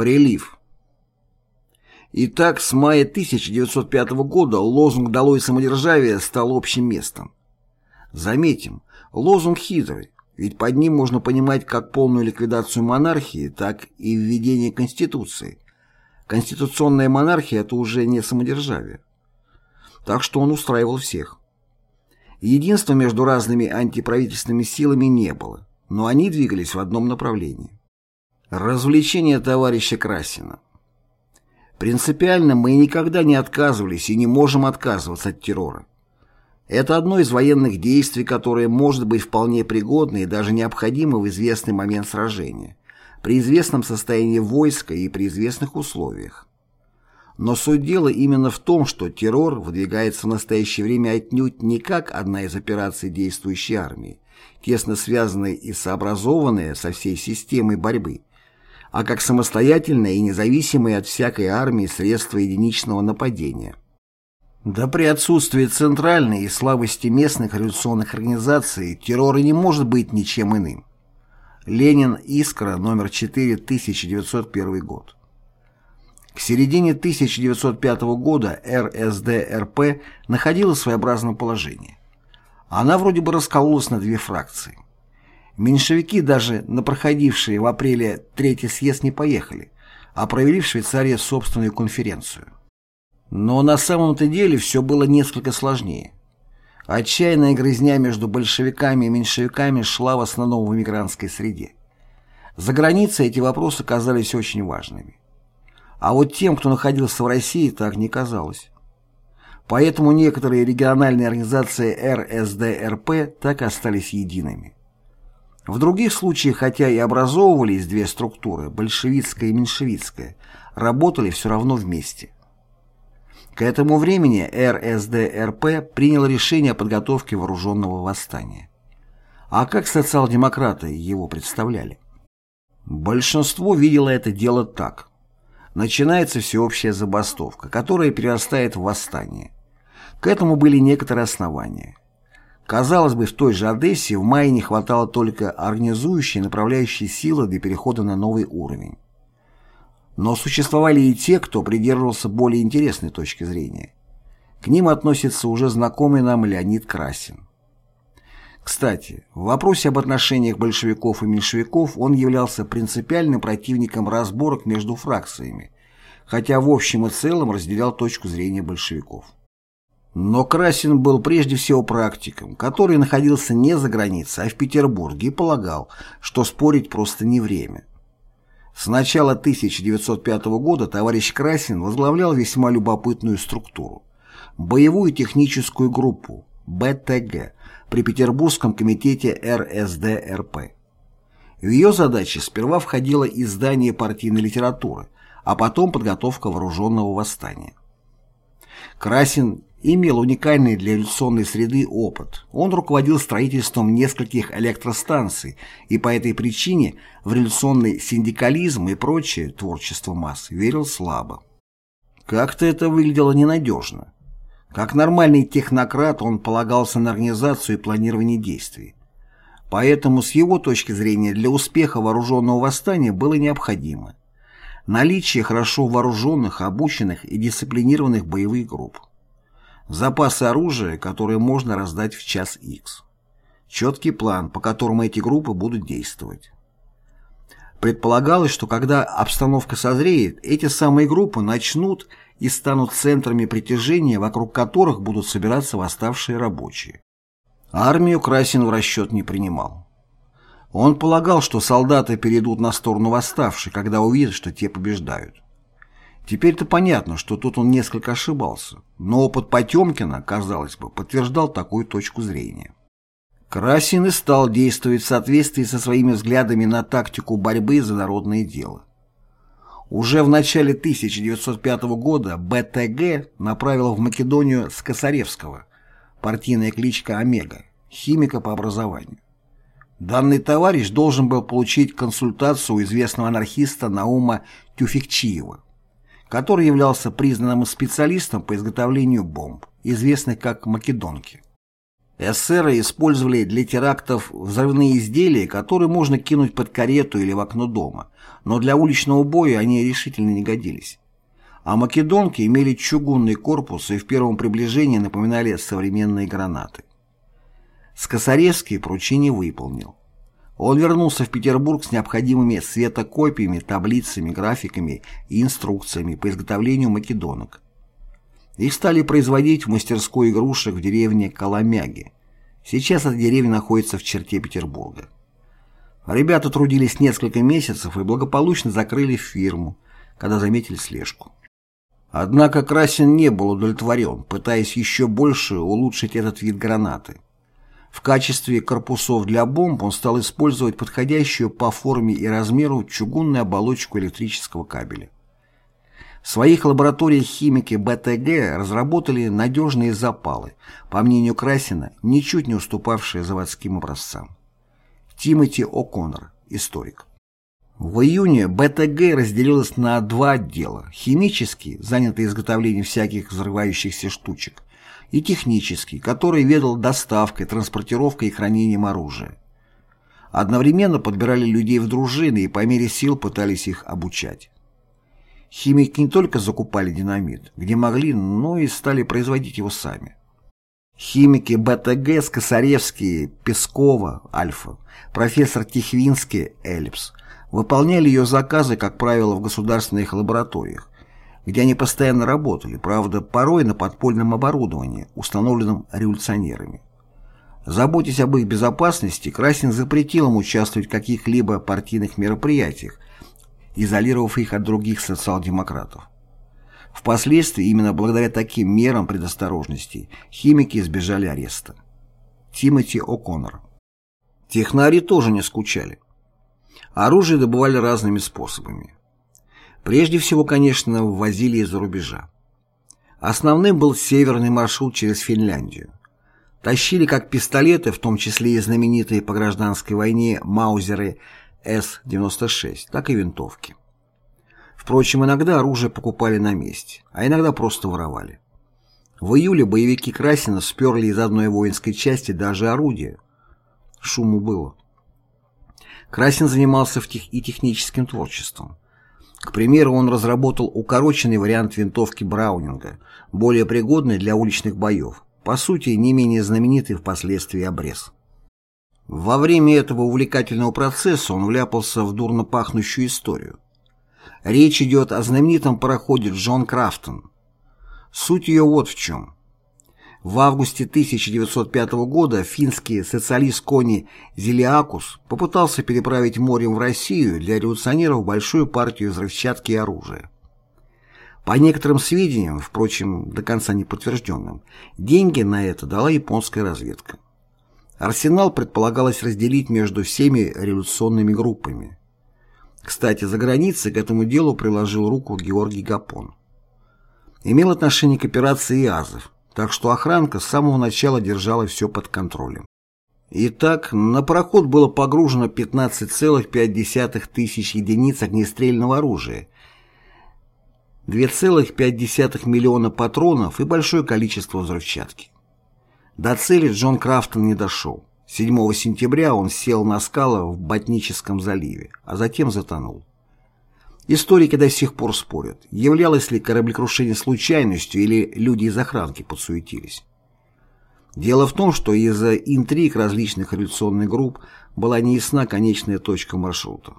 Прилив. Итак, с мая 1905 года лозунг «Долой самодержавие» стал общим местом. Заметим, лозунг хитрый, ведь под ним можно понимать как полную ликвидацию монархии, так и введение Конституции. Конституционная монархия – это уже не самодержавие. Так что он устраивал всех. Единства между разными антиправительственными силами не было, но они двигались в одном направлении. Развлечение товарища Красина. Принципиально мы никогда не отказывались и не можем отказываться от террора. Это одно из военных действий, которое может быть вполне пригодно и даже необходимо в известный момент сражения, при известном состоянии войска и при известных условиях. Но суть дела именно в том, что террор выдвигается в настоящее время отнюдь не как одна из операций действующей армии, тесно связанная и сообразованная со всей системой борьбы, а как самостоятельное и независимое от всякой армии средство единичного нападения. Да при отсутствии центральной и слабости местных революционных организаций террор не может быть ничем иным. Ленин, Искра, номер 4, 1901 год. К середине 1905 года РСДРП находилась в своеобразном положении. Она вроде бы раскололась на две фракции. Меньшевики даже на проходившие в апреле Третий съезд не поехали, а провели в Швейцарии собственную конференцию. Но на самом-то деле все было несколько сложнее. Отчаянная грызня между большевиками и меньшевиками шла в основном в эмигрантской среде. За границей эти вопросы казались очень важными. А вот тем, кто находился в России, так не казалось. Поэтому некоторые региональные организации РСДРП так и остались едиными. В других случаях, хотя и образовывались две структуры, большевистская и меньшевистская, работали все равно вместе. К этому времени РСДРП принял решение о подготовке вооруженного восстания. А как социал-демократы его представляли? Большинство видело это дело так. Начинается всеобщая забастовка, которая перерастает в восстание. К этому были некоторые основания. Казалось бы, в той же Одессе в мае не хватало только организующей и направляющей силы для перехода на новый уровень. Но существовали и те, кто придерживался более интересной точки зрения. К ним относится уже знакомый нам Леонид Красин. Кстати, в вопросе об отношениях большевиков и меньшевиков он являлся принципиальным противником разборок между фракциями, хотя в общем и целом разделял точку зрения большевиков. Но Красин был прежде всего практиком, который находился не за границей, а в Петербурге и полагал, что спорить просто не время. С начала 1905 года товарищ Красин возглавлял весьма любопытную структуру – боевую техническую группу БТГ при Петербургском комитете РСДРП. В ее задачи сперва входило издание партийной литературы, а потом подготовка вооруженного восстания. Красин имел уникальный для революционной среды опыт. Он руководил строительством нескольких электростанций и по этой причине в революционный синдикализм и прочее творчество масс верил слабо. Как-то это выглядело ненадежно. Как нормальный технократ он полагался на организацию и планирование действий. Поэтому с его точки зрения для успеха вооруженного восстания было необходимо наличие хорошо вооруженных, обученных и дисциплинированных боевых групп запасы оружия, которые можно раздать в час X. Четкий план, по которому эти группы будут действовать. Предполагалось, что когда обстановка созреет, эти самые группы начнут и станут центрами притяжения, вокруг которых будут собираться восставшие рабочие. Армию Красин в расчет не принимал. Он полагал, что солдаты перейдут на сторону восставших, когда увидят, что те побеждают. Теперь-то понятно, что тут он несколько ошибался, но опыт Потемкина, казалось бы, подтверждал такую точку зрения. Красин и стал действовать в соответствии со своими взглядами на тактику борьбы за народное дело. Уже в начале 1905 года БТГ направил в Македонию Скосаревского, партийная кличка Омега, химика по образованию. Данный товарищ должен был получить консультацию у известного анархиста Наума Тюфикчиева который являлся признанным специалистом по изготовлению бомб, известных как «македонки». Эсеры использовали для терактов взрывные изделия, которые можно кинуть под карету или в окно дома, но для уличного боя они решительно не годились. А македонки имели чугунный корпус и в первом приближении напоминали современные гранаты. Скосаревский поручение выполнил. Он вернулся в Петербург с необходимыми светокопиями, таблицами, графиками и инструкциями по изготовлению македонок. Их стали производить в мастерской игрушек в деревне Коломяги. Сейчас эта деревня находится в черте Петербурга. Ребята трудились несколько месяцев и благополучно закрыли фирму, когда заметили слежку. Однако Красин не был удовлетворен, пытаясь еще больше улучшить этот вид гранаты. В качестве корпусов для бомб он стал использовать подходящую по форме и размеру чугунную оболочку электрического кабеля. В своих лабораториях химики БТГ разработали надежные запалы, по мнению Красина, ничуть не уступавшие заводским образцам. Тимоти О'Коннор, историк. В июне БТГ разделилась на два отдела – химический, занятый изготовлением всяких взрывающихся штучек, и технический, который ведал доставкой, транспортировкой и хранением оружия. Одновременно подбирали людей в дружины и по мере сил пытались их обучать. Химики не только закупали динамит, где могли, но и стали производить его сами. Химики БТГ Скосаревский, Пескова, Альфа, профессор Тихвинский, Эллипс, выполняли ее заказы, как правило, в государственных лабораториях, где они постоянно работали, правда, порой на подпольном оборудовании, установленном революционерами. Заботясь об их безопасности, Красин запретил им участвовать в каких-либо партийных мероприятиях, изолировав их от других социал-демократов. Впоследствии именно благодаря таким мерам предосторожности химики избежали ареста. Тимоти О'Коннор Технари тоже не скучали. Оружие добывали разными способами. Прежде всего, конечно, ввозили из-за рубежа. Основным был северный маршрут через Финляндию. Тащили как пистолеты, в том числе и знаменитые по гражданской войне маузеры с-96, так и винтовки. Впрочем, иногда оружие покупали на месте, а иногда просто воровали. В июле боевики Красина сперли из одной воинской части даже орудие. Шуму было. Красин занимался и техническим творчеством. К примеру, он разработал укороченный вариант винтовки Браунинга, более пригодный для уличных боев, по сути, не менее знаменитый впоследствии обрез. Во время этого увлекательного процесса он вляпался в дурно пахнущую историю. Речь идет о знаменитом пароходе Джон Крафтон. Суть ее вот в чем. В августе 1905 года финский социалист Кони Зелиакус попытался переправить морем в Россию для революционеров большую партию взрывчатки и оружия. По некоторым сведениям, впрочем, до конца не подтвержденным, деньги на это дала японская разведка. Арсенал предполагалось разделить между всеми революционными группами. Кстати, за границей к этому делу приложил руку Георгий Гапон. Имел отношение к операции ИАЗов, так что охранка с самого начала держала все под контролем. Итак, на пароход было погружено 15,5 тысяч единиц огнестрельного оружия, 2,5 миллиона патронов и большое количество взрывчатки. До цели Джон Крафтон не дошел. 7 сентября он сел на скалы в Ботническом заливе, а затем затонул. Историки до сих пор спорят, являлось ли кораблекрушение случайностью или люди из охранки подсуетились. Дело в том, что из-за интриг различных революционных групп была неясна конечная точка маршрута.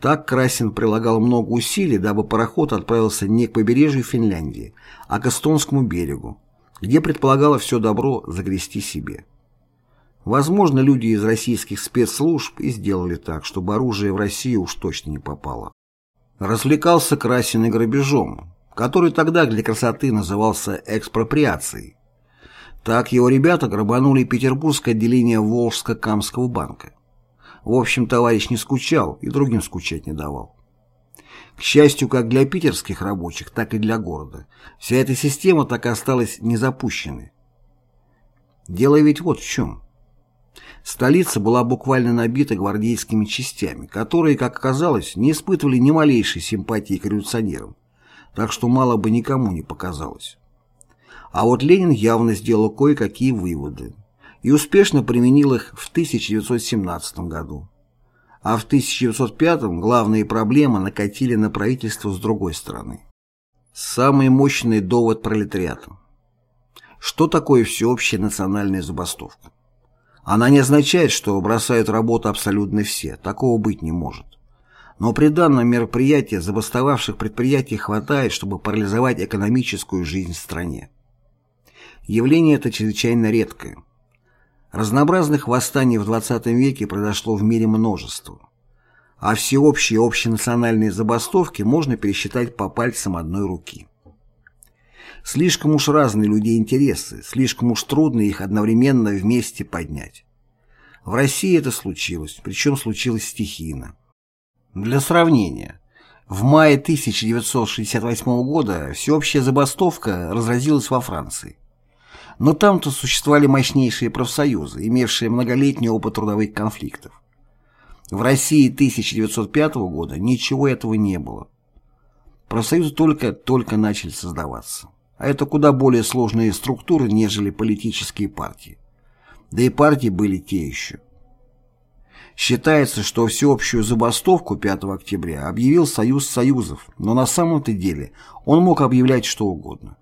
Так Красин прилагал много усилий, дабы пароход отправился не к побережью Финляндии, а к Эстонскому берегу, где предполагало все добро загрести себе. Возможно, люди из российских спецслужб и сделали так, чтобы оружие в Россию уж точно не попало. Развлекался Красин грабежом, который тогда для красоты назывался экспроприацией. Так его ребята грабанули петербургское отделение Волжско-Камского банка. В общем, товарищ не скучал и другим скучать не давал. К счастью, как для питерских рабочих, так и для города. Вся эта система так и осталась незапущенной. Дело ведь вот в чем. Столица была буквально набита гвардейскими частями, которые, как оказалось, не испытывали ни малейшей симпатии к революционерам, так что мало бы никому не показалось. А вот Ленин явно сделал кое-какие выводы и успешно применил их в 1917 году. А в 1905 главные проблемы накатили на правительство с другой стороны. Самый мощный довод пролетариата. Что такое всеобщая национальная забастовка? Она не означает, что бросают работу абсолютно все, такого быть не может. Но при данном мероприятии забастовавших предприятий хватает, чтобы парализовать экономическую жизнь в стране. Явление это чрезвычайно редкое. Разнообразных восстаний в XX веке произошло в мире множество а всеобщие общенациональные забастовки можно пересчитать по пальцам одной руки. Слишком уж разные людей интересы, слишком уж трудно их одновременно вместе поднять. В России это случилось, причем случилось стихийно. Для сравнения, в мае 1968 года всеобщая забастовка разразилась во Франции. Но там-то существовали мощнейшие профсоюзы, имевшие многолетний опыт трудовых конфликтов. В России 1905 года ничего этого не было. Профсоюзы только-только начали создаваться. А это куда более сложные структуры, нежели политические партии. Да и партии были те еще. Считается, что всеобщую забастовку 5 октября объявил Союз Союзов, но на самом-то деле он мог объявлять что угодно.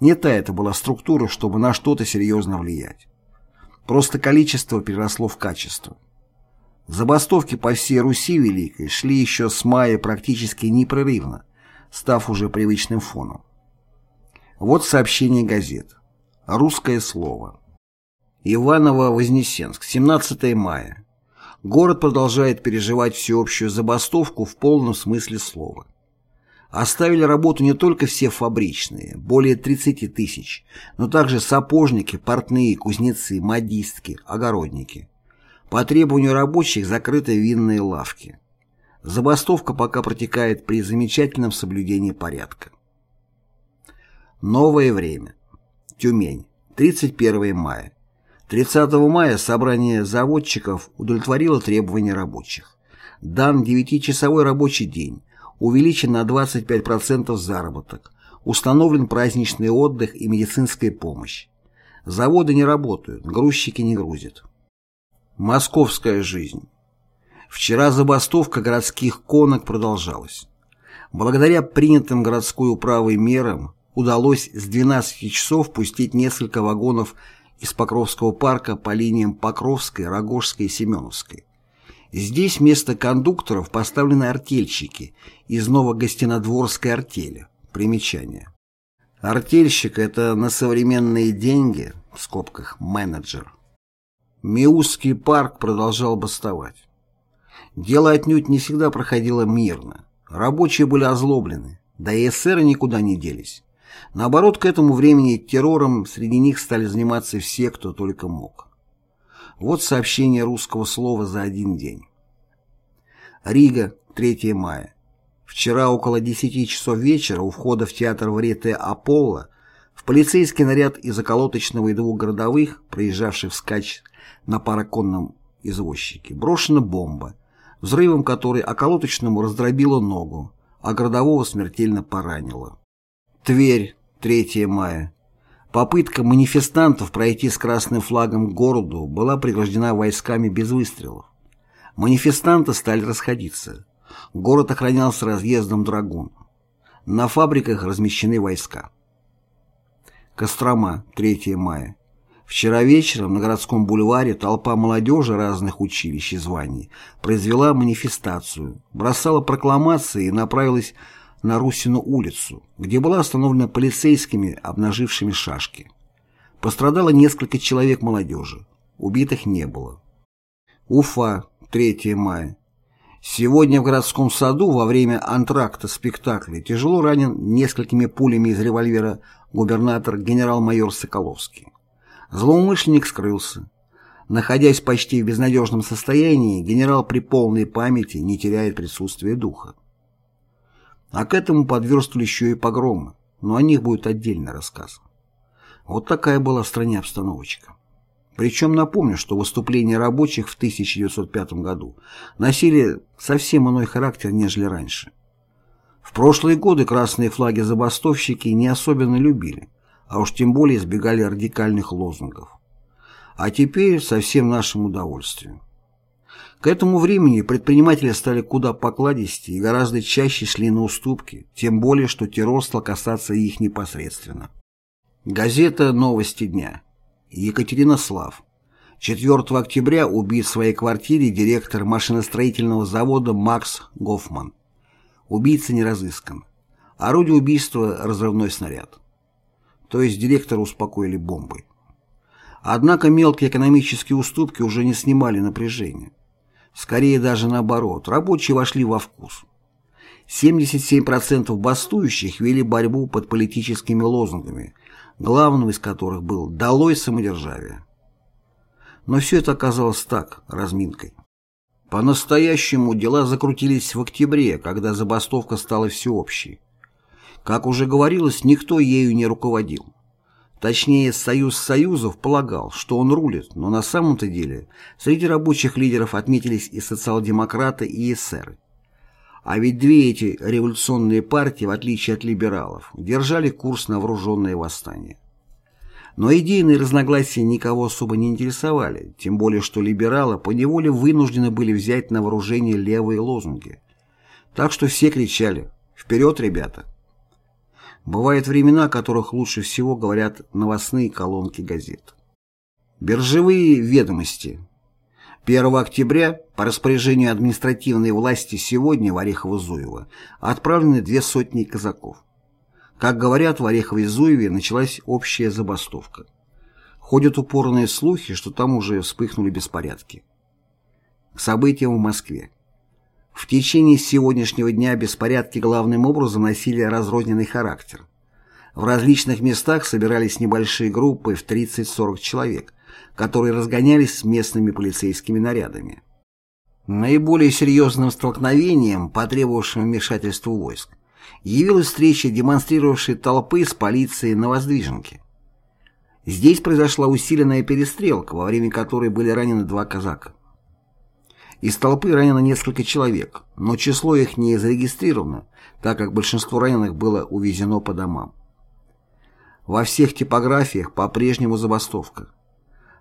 Не та это была структура, чтобы на что-то серьезно влиять. Просто количество переросло в качество. Забастовки по всей Руси Великой шли еще с мая практически непрерывно, став уже привычным фоном. Вот сообщение газет. Русское слово. Иваново-Вознесенск, 17 мая. Город продолжает переживать всеобщую забастовку в полном смысле слова. Оставили работу не только все фабричные, более 30 тысяч, но также сапожники, портные, кузнецы, модистки, огородники. По требованию рабочих закрыты винные лавки. Забастовка пока протекает при замечательном соблюдении порядка. Новое время. Тюмень. 31 мая. 30 мая собрание заводчиков удовлетворило требования рабочих. Дан 9-часовой рабочий день. Увеличен на 25% заработок. Установлен праздничный отдых и медицинская помощь. Заводы не работают, грузчики не грузят. Московская жизнь. Вчера забастовка городских конок продолжалась. Благодаря принятым городской управой мерам удалось с 12 часов пустить несколько вагонов из Покровского парка по линиям Покровской, Рогожской и Семеновской. Здесь вместо кондукторов поставлены артельщики из Новогостинодворской артели. Примечание. Артельщик – это на современные деньги, в скобках менеджер – Миусский парк продолжал бастовать. Дело отнюдь не всегда проходило мирно. Рабочие были озлоблены, да и эсеры никуда не делись. Наоборот, к этому времени террором среди них стали заниматься все, кто только мог. Вот сообщение русского слова за один день. Рига, 3 мая. Вчера около 10 часов вечера у входа в театр Врете Аполло в полицейский наряд из околоточного и двух городовых, проезжавших вскачь на параконном извозчике, брошена бомба, взрывом которой околоточному раздробила ногу, а городового смертельно поранило. Тверь, 3 мая. Попытка манифестантов пройти с красным флагом к городу была преграждена войсками без выстрелов. Манифестанты стали расходиться. Город охранялся разъездом драгун. На фабриках размещены войска. Кострома, 3 мая. Вчера вечером на городском бульваре толпа молодежи разных училищ и званий произвела манифестацию, бросала прокламации и направилась на Русину улицу, где была остановлена полицейскими, обнажившими шашки. Пострадало несколько человек молодежи, убитых не было. Уфа, 3 мая. Сегодня в городском саду во время антракта спектакля тяжело ранен несколькими пулями из револьвера губернатор генерал-майор Соколовский. Злоумышленник скрылся. Находясь почти в безнадежном состоянии, генерал при полной памяти не теряет присутствие духа. А к этому подверстывали еще и погромы, но о них будет отдельный рассказ. Вот такая была в стране обстановочка. Причем напомню, что выступления рабочих в 1905 году носили совсем иной характер, нежели раньше. В прошлые годы красные флаги забастовщики не особенно любили, а уж тем более избегали радикальных лозунгов. А теперь со всем нашим удовольствием. К этому времени предприниматели стали куда покладистее и гораздо чаще шли на уступки, тем более, что террор стал касаться их непосредственно. Газета «Новости дня». Екатерина Слав. 4 октября убит в своей квартире директор машиностроительного завода Макс Гофман. Убийца не разыскан. Орудие убийства – разрывной снаряд. То есть директора успокоили бомбой. Однако мелкие экономические уступки уже не снимали напряжения. Скорее даже наоборот, рабочие вошли во вкус. 77% бастующих вели борьбу под политическими лозунгами, главным из которых был «Долой самодержавие». Но все это оказалось так, разминкой. По-настоящему дела закрутились в октябре, когда забастовка стала всеобщей. Как уже говорилось, никто ею не руководил. Точнее, Союз Союзов полагал, что он рулит, но на самом-то деле среди рабочих лидеров отметились и социал-демократы, и эсеры. А ведь две эти революционные партии, в отличие от либералов, держали курс на вооруженное восстание. Но идейные разногласия никого особо не интересовали, тем более что либералы поневоле вынуждены были взять на вооружение левые лозунги. Так что все кричали «Вперед, ребята!». Бывают времена, о которых лучше всего говорят новостные колонки газет. Биржевые ведомости. 1 октября по распоряжению административной власти сегодня в Орехово-Зуево отправлены две сотни казаков. Как говорят, в Орехове-Зуеве началась общая забастовка. Ходят упорные слухи, что там уже вспыхнули беспорядки. К событиям в Москве. В течение сегодняшнего дня беспорядки главным образом носили разрозненный характер. В различных местах собирались небольшие группы в 30-40 человек, которые разгонялись с местными полицейскими нарядами. Наиболее серьезным столкновением, потребовавшим вмешательства войск, явилась встреча демонстрировавшей толпы с полицией на Воздвиженке. Здесь произошла усиленная перестрелка, во время которой были ранены два казака. Из толпы ранено несколько человек, но число их не зарегистрировано, так как большинство раненых было увезено по домам. Во всех типографиях по-прежнему забастовка.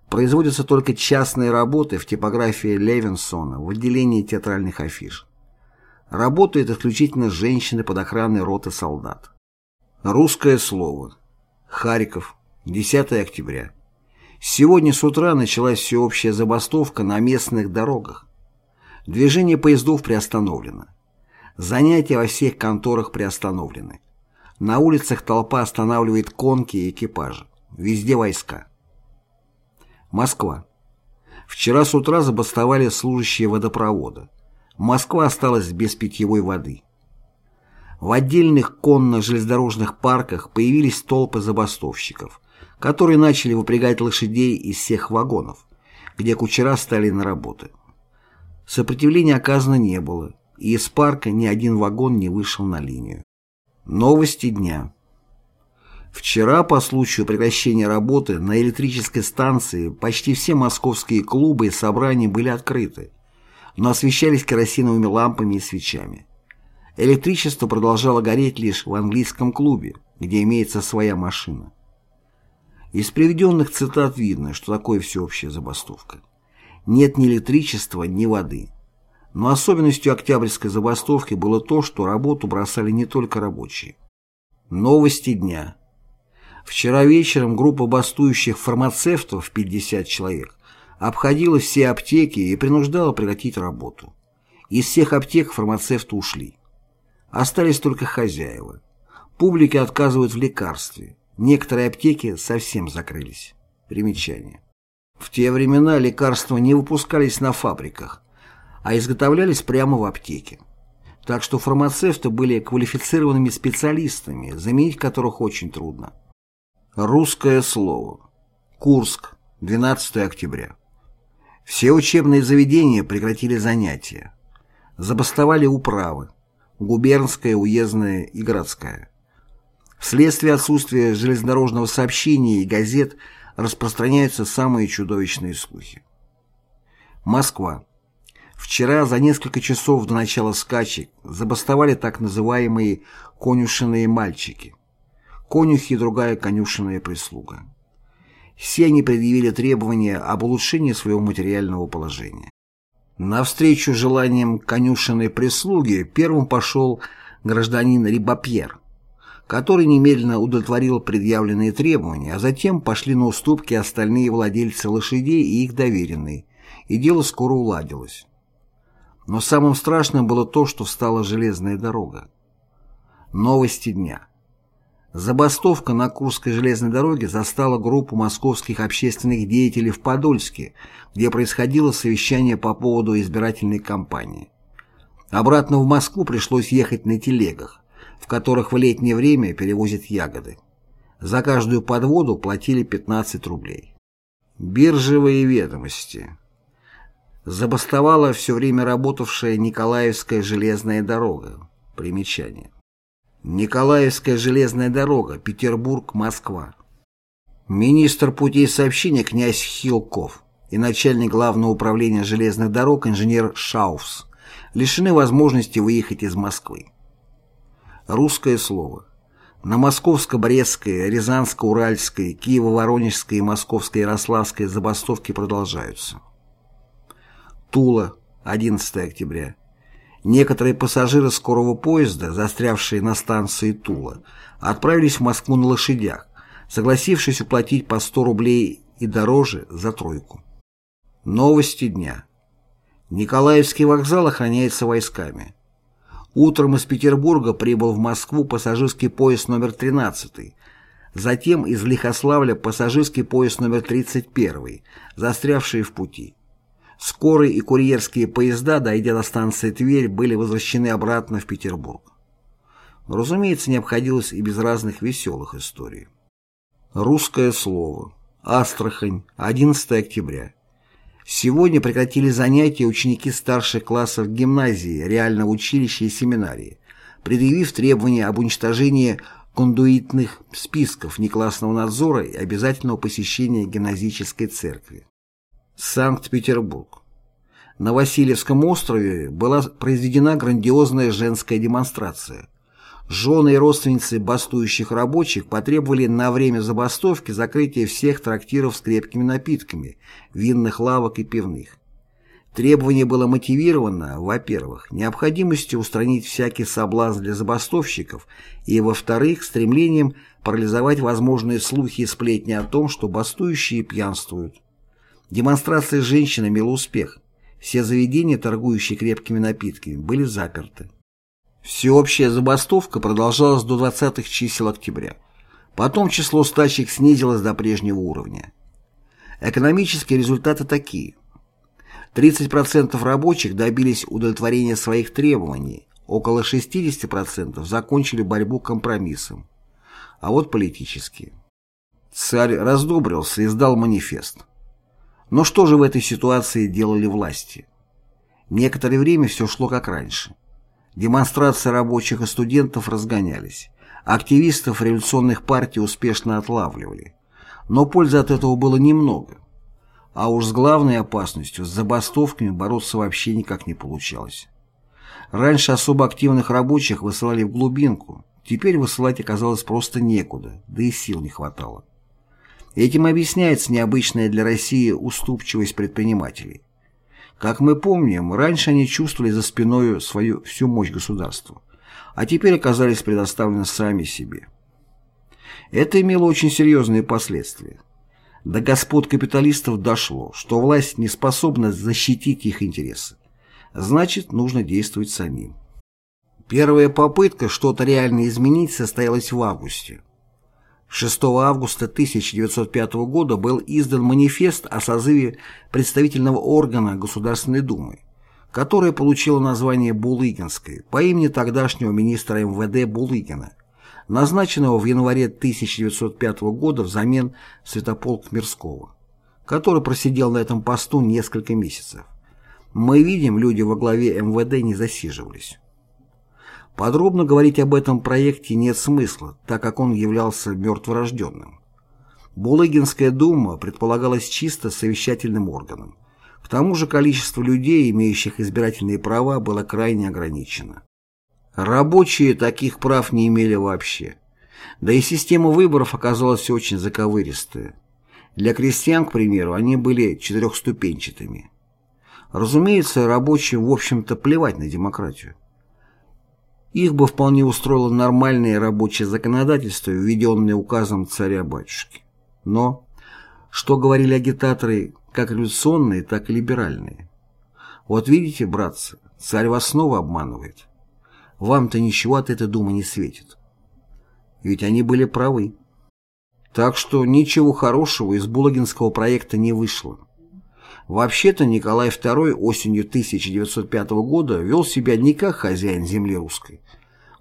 Производятся только частные работы в типографии Левинсона в отделении театральных афиш. Работают исключительно женщины под охраной роты солдат. Русское слово. Харьков. 10 октября. Сегодня с утра началась всеобщая забастовка на местных дорогах. Движение поездов приостановлено. Занятия во всех конторах приостановлены. На улицах толпа останавливает конки и экипажи. Везде войска. Москва. Вчера с утра забастовали служащие водопровода. Москва осталась без питьевой воды. В отдельных конно-железнодорожных парках появились толпы забастовщиков, которые начали выпрягать лошадей из всех вагонов, где кучера стали на работы. Сопротивления оказано не было, и из парка ни один вагон не вышел на линию. Новости дня. Вчера, по случаю прекращения работы на электрической станции, почти все московские клубы и собрания были открыты, но освещались керосиновыми лампами и свечами. Электричество продолжало гореть лишь в английском клубе, где имеется своя машина. Из приведенных цитат видно, что такое всеобщая забастовка. Нет ни электричества, ни воды. Но особенностью Октябрьской забастовки было то, что работу бросали не только рабочие. Новости дня. Вчера вечером группа бастующих фармацевтов, 50 человек, обходила все аптеки и принуждала прекратить работу. Из всех аптек фармацевты ушли. Остались только хозяева. Публике отказывают в лекарстве. Некоторые аптеки совсем закрылись. Примечание. В те времена лекарства не выпускались на фабриках, а изготовлялись прямо в аптеке. Так что фармацевты были квалифицированными специалистами, заменить которых очень трудно. Русское слово. Курск, 12 октября. Все учебные заведения прекратили занятия. Забастовали управы, губернская, уездная и городская. Вследствие отсутствия железнодорожного сообщения и газет распространяются самые чудовищные слухи. Москва. Вчера за несколько часов до начала скачек забастовали так называемые «конюшенные мальчики». конюхи и другая конюшенная прислуга. Все они предъявили требования об улучшении своего материального положения. Навстречу желаниям конюшенной прислуги первым пошел гражданин Рибапьер, который немедленно удовлетворил предъявленные требования, а затем пошли на уступки остальные владельцы лошадей и их доверенные, и дело скоро уладилось. Но самым страшным было то, что встала железная дорога. Новости дня. Забастовка на Курской железной дороге застала группу московских общественных деятелей в Подольске, где происходило совещание по поводу избирательной кампании. Обратно в Москву пришлось ехать на телегах, в которых в летнее время перевозят ягоды. За каждую подводу платили 15 рублей. Биржевые ведомости. Забастовала все время работавшая Николаевская железная дорога. Примечание. Николаевская железная дорога, Петербург, Москва. Министр путей сообщения князь Хилков и начальник главного управления железных дорог инженер Шауфс лишены возможности выехать из Москвы. Русское слово. На Московско-Брестской, Рязанско-Уральской, Киево-Воронежской и Московско-Ярославской забастовки продолжаются. Тула, 11 октября. Некоторые пассажиры скорого поезда, застрявшие на станции Тула, отправились в Москву на лошадях, согласившись уплатить по 100 рублей и дороже за тройку. Новости дня. Николаевский вокзал охраняется войсками. Утром из Петербурга прибыл в Москву пассажирский поезд номер 13, затем из Лихославля пассажирский поезд номер 31, застрявший в пути. Скорые и курьерские поезда, дойдя до станции Тверь, были возвращены обратно в Петербург. Разумеется, не обходилось и без разных веселых историй. Русское слово. Астрахань, 11 октября. Сегодня прекратили занятия ученики старших классов гимназии, реального училища и семинарии, предъявив требования об уничтожении кондуитных списков неклассного надзора и обязательного посещения гимназической церкви. Санкт-Петербург. На Васильевском острове была произведена грандиозная женская демонстрация. Жены и родственницы бастующих рабочих потребовали на время забастовки закрытия всех трактиров с крепкими напитками, винных лавок и пивных. Требование было мотивировано, во-первых, необходимостью устранить всякий соблазн для забастовщиков и, во-вторых, стремлением парализовать возможные слухи и сплетни о том, что бастующие пьянствуют. Демонстрация женщин имела успех. Все заведения, торгующие крепкими напитками, были заперты. Всеобщая забастовка продолжалась до 20-х чисел октября. Потом число стачек снизилось до прежнего уровня. Экономические результаты такие. 30% рабочих добились удовлетворения своих требований, около 60% закончили борьбу компромиссом. А вот политические. Царь раздобрился и сдал манифест. Но что же в этой ситуации делали власти? Некоторое время все шло как раньше. Демонстрации рабочих и студентов разгонялись. Активистов революционных партий успешно отлавливали. Но пользы от этого было немного. А уж с главной опасностью, с забастовками, бороться вообще никак не получалось. Раньше особо активных рабочих высылали в глубинку, теперь высылать оказалось просто некуда, да и сил не хватало. Этим объясняется необычная для России уступчивость предпринимателей. Как мы помним, раньше они чувствовали за спиной свою всю мощь государства, а теперь оказались предоставлены сами себе. Это имело очень серьезные последствия. До господ капиталистов дошло, что власть не способна защитить их интересы. Значит, нужно действовать самим. Первая попытка что-то реально изменить состоялась в августе. 6 августа 1905 года был издан манифест о созыве представительного органа Государственной Думы, которое получило название Булыгинской по имени тогдашнего министра МВД Булыгина, назначенного в январе 1905 года взамен Святополк Мирского, который просидел на этом посту несколько месяцев. Мы видим, люди во главе МВД не засиживались. Подробно говорить об этом проекте нет смысла, так как он являлся мертворожденным. Булыгинская дума предполагалась чисто совещательным органом. К тому же количество людей, имеющих избирательные права, было крайне ограничено. Рабочие таких прав не имели вообще. Да и система выборов оказалась очень заковыристая. Для крестьян, к примеру, они были четырехступенчатыми. Разумеется, рабочим, в общем-то, плевать на демократию. Их бы вполне устроило нормальное рабочее законодательство, введенное указом царя-батюшки. Но, что говорили агитаторы, как революционные, так и либеральные. Вот видите, братцы, царь вас снова обманывает. Вам-то ничего от этой думы не светит. Ведь они были правы. Так что ничего хорошего из Булагинского проекта не вышло. Вообще-то Николай II осенью 1905 года вел себя не как хозяин земли русской.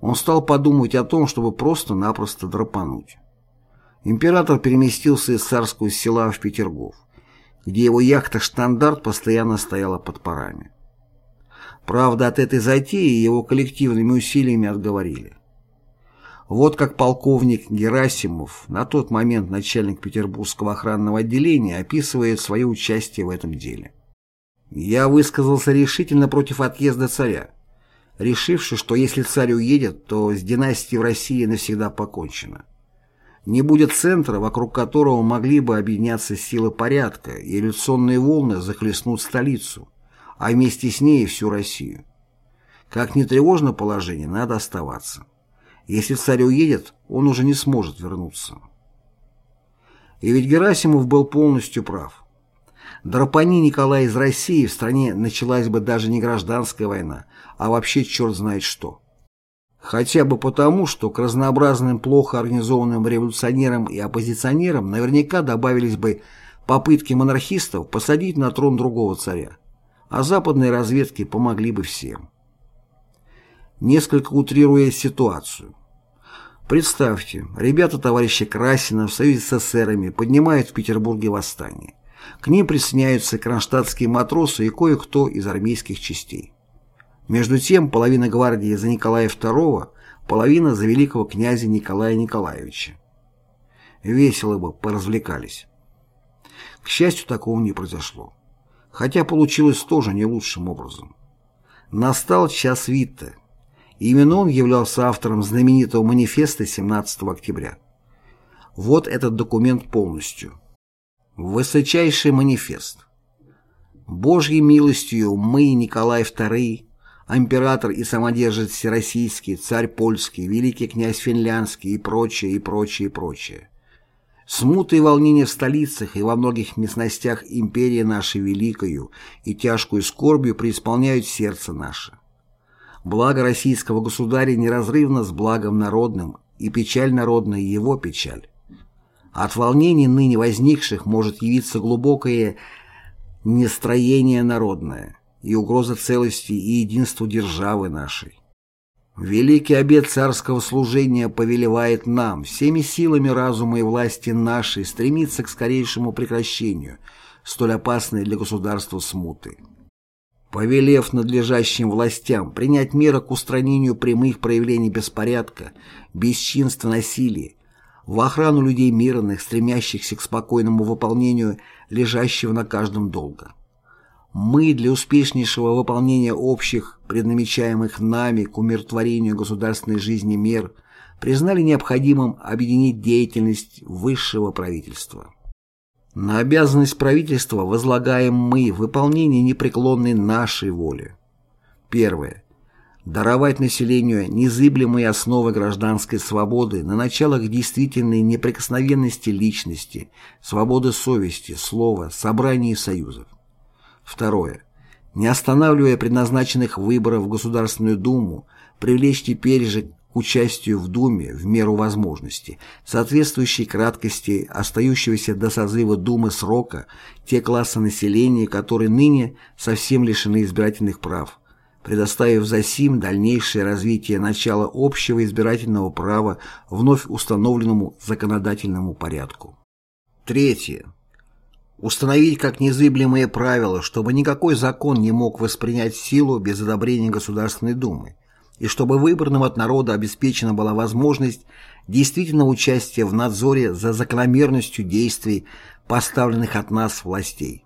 Он стал подумать о том, чтобы просто-напросто драпануть. Император переместился из царского села в Петергоф, где его яхта «Штандарт» постоянно стояла под парами. Правда, от этой затеи его коллективными усилиями отговорили. Вот как полковник Герасимов, на тот момент начальник Петербургского охранного отделения, описывает свое участие в этом деле. «Я высказался решительно против отъезда царя, решивши, что если царь уедет, то с династией в России навсегда покончено. Не будет центра, вокруг которого могли бы объединяться силы порядка, и революционные волны захлестнут столицу, а вместе с ней и всю Россию. Как не тревожно положение, надо оставаться». Если царь уедет, он уже не сможет вернуться. И ведь Герасимов был полностью прав. Драпани Николая из России в стране началась бы даже не гражданская война, а вообще черт знает что. Хотя бы потому, что к разнообразным плохо организованным революционерам и оппозиционерам наверняка добавились бы попытки монархистов посадить на трон другого царя, а западные разведки помогли бы всем. Несколько утрируя ситуацию. Представьте, ребята товарища Красина в союзе с эсерами поднимают в Петербурге восстание. К ним присоединяются кронштадтские матросы и кое-кто из армейских частей. Между тем, половина гвардии за Николая II, половина за великого князя Николая Николаевича. Весело бы поразвлекались. К счастью, такого не произошло. Хотя получилось тоже не лучшим образом. Настал час Витте, Именно он являлся автором знаменитого манифеста 17 октября. Вот этот документ полностью. Высочайший манифест. Божьей милостью мы, Николай II, император и самодержец Всероссийский, царь польский, великий князь финляндский и прочее, и прочее, и прочее. Смуты и волнения в столицах и во многих местностях империи нашей великою и тяжкую скорбью преисполняют сердце наше. Благо российского государя неразрывно с благом народным, и печаль народная его печаль. От волнений ныне возникших может явиться глубокое нестроение народное и угроза целости и единству державы нашей. Великий обет царского служения повелевает нам, всеми силами разума и власти нашей, стремиться к скорейшему прекращению столь опасной для государства смуты повелев надлежащим властям принять меры к устранению прямых проявлений беспорядка, бесчинства, насилия, в охрану людей мирных, стремящихся к спокойному выполнению лежащего на каждом долга. Мы для успешнейшего выполнения общих, преднамечаемых нами к умиротворению государственной жизни мер, признали необходимым объединить деятельность высшего правительства. На обязанность правительства возлагаем мы выполнение непреклонной нашей воли. Первое. Даровать населению незыблемые основы гражданской свободы на началах действительной неприкосновенности личности, свободы совести, слова, собраний и союзов. Второе. Не останавливая предназначенных выборов в Государственную Думу, привлечь теперь же участию в Думе в меру возможности, соответствующей краткости остающегося до созыва Думы срока те классы населения, которые ныне совсем лишены избирательных прав, предоставив за сим дальнейшее развитие начала общего избирательного права вновь установленному законодательному порядку. Третье. Установить как незыблемое правило, чтобы никакой закон не мог воспринять силу без одобрения Государственной Думы, и чтобы выборным от народа обеспечена была возможность действительного участия в надзоре за закономерностью действий поставленных от нас властей.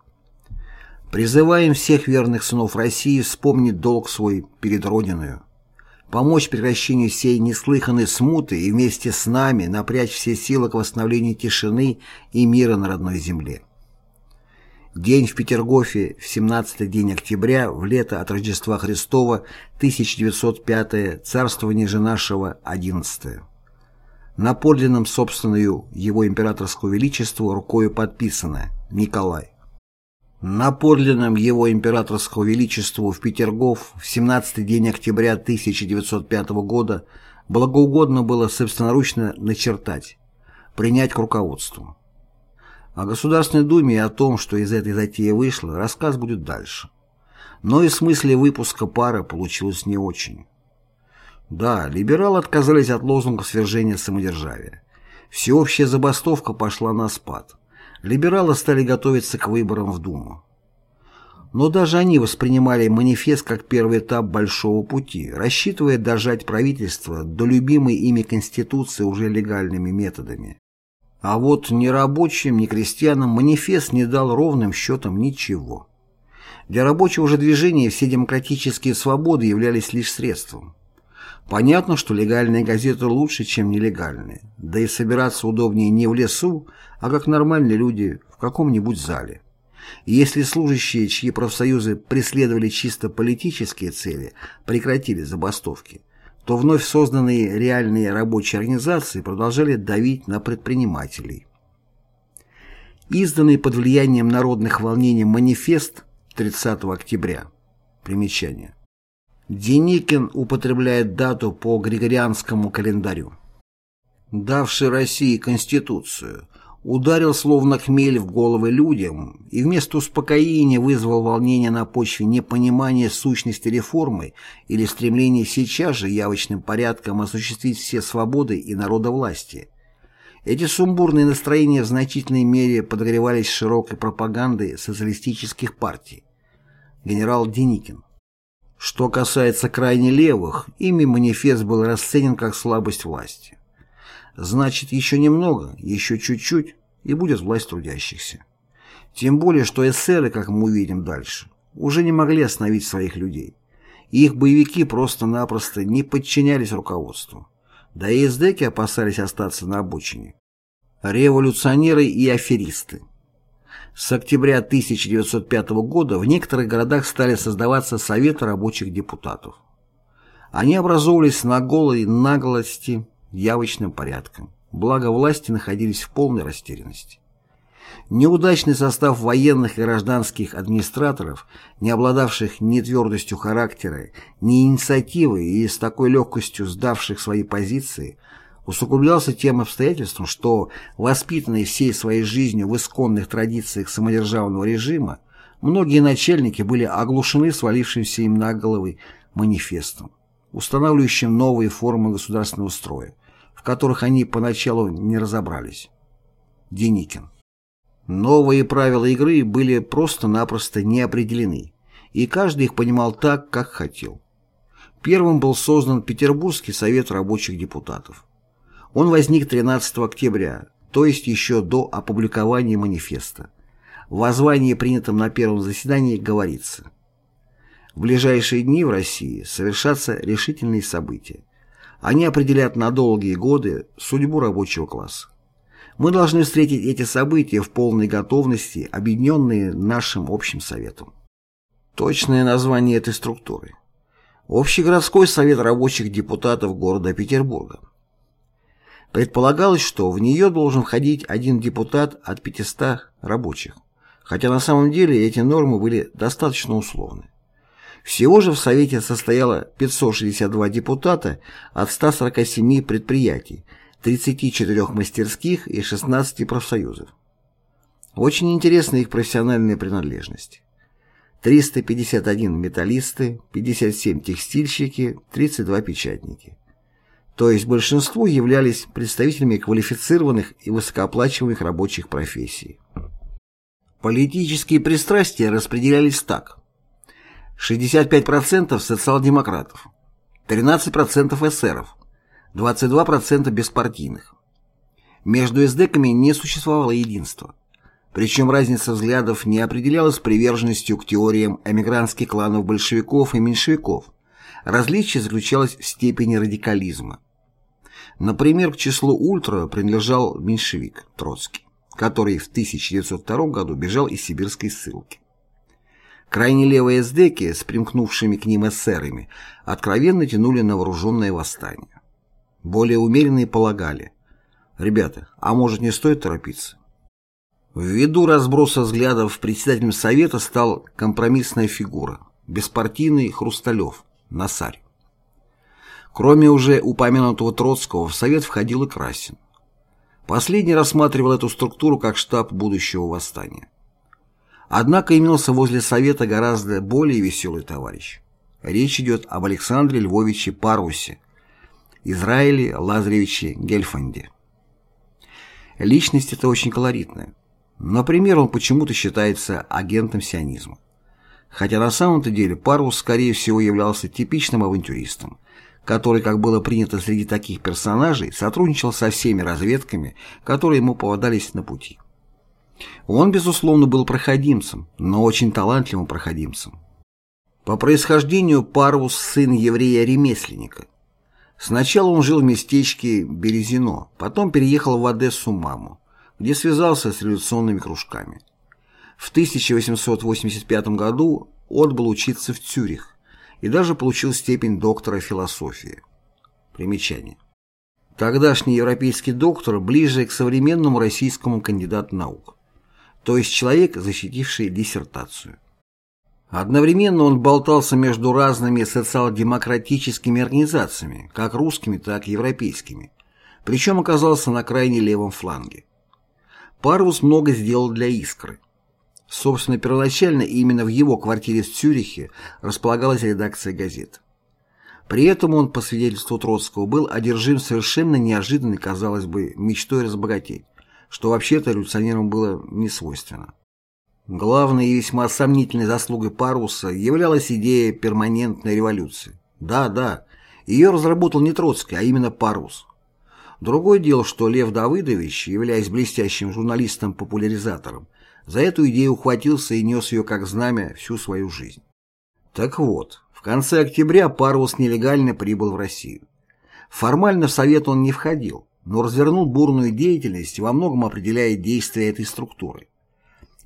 Призываем всех верных сынов России вспомнить долг свой перед Родиною. помочь прекращению сей неслыханной смуты и вместе с нами напрячь все силы к восстановлению тишины и мира на родной земле. День в Петергофе, в 17-й день октября, в лето от Рождества Христова, 1905 царствование же нашего, 11 На подлинном собственную его императорского величеству рукою подписано Николай. На подлинном его императорского величеству в Петергоф в 17-й день октября 1905 года благоугодно было собственноручно начертать, принять к руководству. О Государственной Думе и о том, что из этой затеи вышло, рассказ будет дальше. Но и в смысле выпуска пара получилось не очень. Да, либералы отказались от лозунга свержения самодержавия. Всеобщая забастовка пошла на спад. Либералы стали готовиться к выборам в Думу. Но даже они воспринимали манифест как первый этап большого пути, рассчитывая дожать правительство до любимой ими Конституции уже легальными методами. А вот ни рабочим, ни крестьянам манифест не дал ровным счетом ничего. Для рабочего же движения все демократические свободы являлись лишь средством. Понятно, что легальные газеты лучше, чем нелегальные, да и собираться удобнее не в лесу, а как нормальные люди в каком-нибудь зале. Если служащие, чьи профсоюзы преследовали чисто политические цели, прекратили забастовки, то вновь созданные реальные рабочие организации продолжали давить на предпринимателей. Изданный под влиянием народных волнений манифест 30 октября. Примечание. Деникин употребляет дату по Григорианскому календарю. Давший России Конституцию, ударил словно хмель в головы людям и вместо успокоения вызвал волнение на почве непонимания сущности реформы или стремления сейчас же явочным порядком осуществить все свободы и народовластие. Эти сумбурные настроения в значительной мере подогревались широкой пропагандой социалистических партий. Генерал Деникин. Что касается крайне левых, ими манифест был расценен как слабость власти. Значит, еще немного, еще чуть-чуть, и будет власть трудящихся. Тем более, что эсеры, как мы увидим дальше, уже не могли остановить своих людей. И их боевики просто-напросто не подчинялись руководству. Да и эсдеки опасались остаться на обочине. Революционеры и аферисты. С октября 1905 года в некоторых городах стали создаваться Советы рабочих депутатов. Они образовывались на голой наглости явочным порядком, благо власти находились в полной растерянности. Неудачный состав военных и гражданских администраторов, не обладавших ни твердостью характера, ни инициативой и с такой легкостью сдавших свои позиции, усугублялся тем обстоятельством, что, воспитанные всей своей жизнью в исконных традициях самодержавного режима, многие начальники были оглушены свалившимся им на головы манифестом, устанавливающим новые формы государственного строя, которых они поначалу не разобрались. Деникин. Новые правила игры были просто-напросто не определены, и каждый их понимал так, как хотел. Первым был создан Петербургский совет рабочих депутатов. Он возник 13 октября, то есть еще до опубликования манифеста. В воззвании, принятом на первом заседании, говорится «В ближайшие дни в России совершатся решительные события. Они определят на долгие годы судьбу рабочего класса. Мы должны встретить эти события в полной готовности, объединенные нашим общим советом. Точное название этой структуры. Общегородской совет рабочих депутатов города Петербурга. Предполагалось, что в нее должен входить один депутат от 500 рабочих, хотя на самом деле эти нормы были достаточно условны. Всего же в Совете состояло 562 депутата от 147 предприятий, 34 мастерских и 16 профсоюзов. Очень интересна их профессиональная принадлежность. 351 металлисты, 57 текстильщики, 32 печатники. То есть большинство являлись представителями квалифицированных и высокооплачиваемых рабочих профессий. Политические пристрастия распределялись так. 65% социал-демократов, 13% эсеров, 22% беспартийных. Между эсдеками не существовало единства. Причем разница взглядов не определялась приверженностью к теориям эмигрантских кланов большевиков и меньшевиков, Различие заключалось в степени радикализма. Например, к числу ультра принадлежал меньшевик Троцкий, который в 1902 году бежал из сибирской ссылки. Крайне левые эсдеки с примкнувшими к ним эсерами откровенно тянули на вооруженное восстание. Более умеренные полагали, ребята, а может не стоит торопиться? Ввиду разброса взглядов председателем Совета стал компромиссная фигура, беспартийный Хрусталев, Насарь. Кроме уже упомянутого Троцкого, в Совет входил и Красин. Последний рассматривал эту структуру как штаб будущего восстания. Однако имелся возле Совета гораздо более веселый товарищ. Речь идет об Александре Львовиче Парусе, Израиле Лазаревиче Гельфанде. Личность эта очень колоритная. Например, он почему-то считается агентом сионизма. Хотя на самом-то деле Парус, скорее всего, являлся типичным авантюристом, который, как было принято среди таких персонажей, сотрудничал со всеми разведками, которые ему попадались на пути. Он, безусловно, был проходимцем, но очень талантливым проходимцем. По происхождению Парус – сын еврея-ремесленника. Сначала он жил в местечке Березино, потом переехал в Одессу маму, где связался с революционными кружками. В 1885 году отбыл учиться в Цюрих, и даже получил степень доктора философии. Примечание. Тогдашний европейский доктор ближе к современному российскому кандидату наук, то есть человек, защитивший диссертацию. Одновременно он болтался между разными социал-демократическими организациями, как русскими, так и европейскими, причем оказался на крайне левом фланге. Парвус много сделал для «Искры», Собственно, первоначально именно в его квартире в Цюрихе располагалась редакция газет. При этом он, по свидетельству Троцкого, был одержим совершенно неожиданной, казалось бы, мечтой разбогатеть, что вообще-то революционерам было не свойственно. Главной и весьма сомнительной заслугой Паруса являлась идея перманентной революции. Да, да, ее разработал не Троцкий, а именно Парус. Другое дело, что Лев Давыдович, являясь блестящим журналистом-популяризатором, за эту идею ухватился и нес ее как знамя всю свою жизнь. Так вот, в конце октября Парус нелегально прибыл в Россию. Формально в Совет он не входил, но развернул бурную деятельность, во многом определяя действия этой структуры.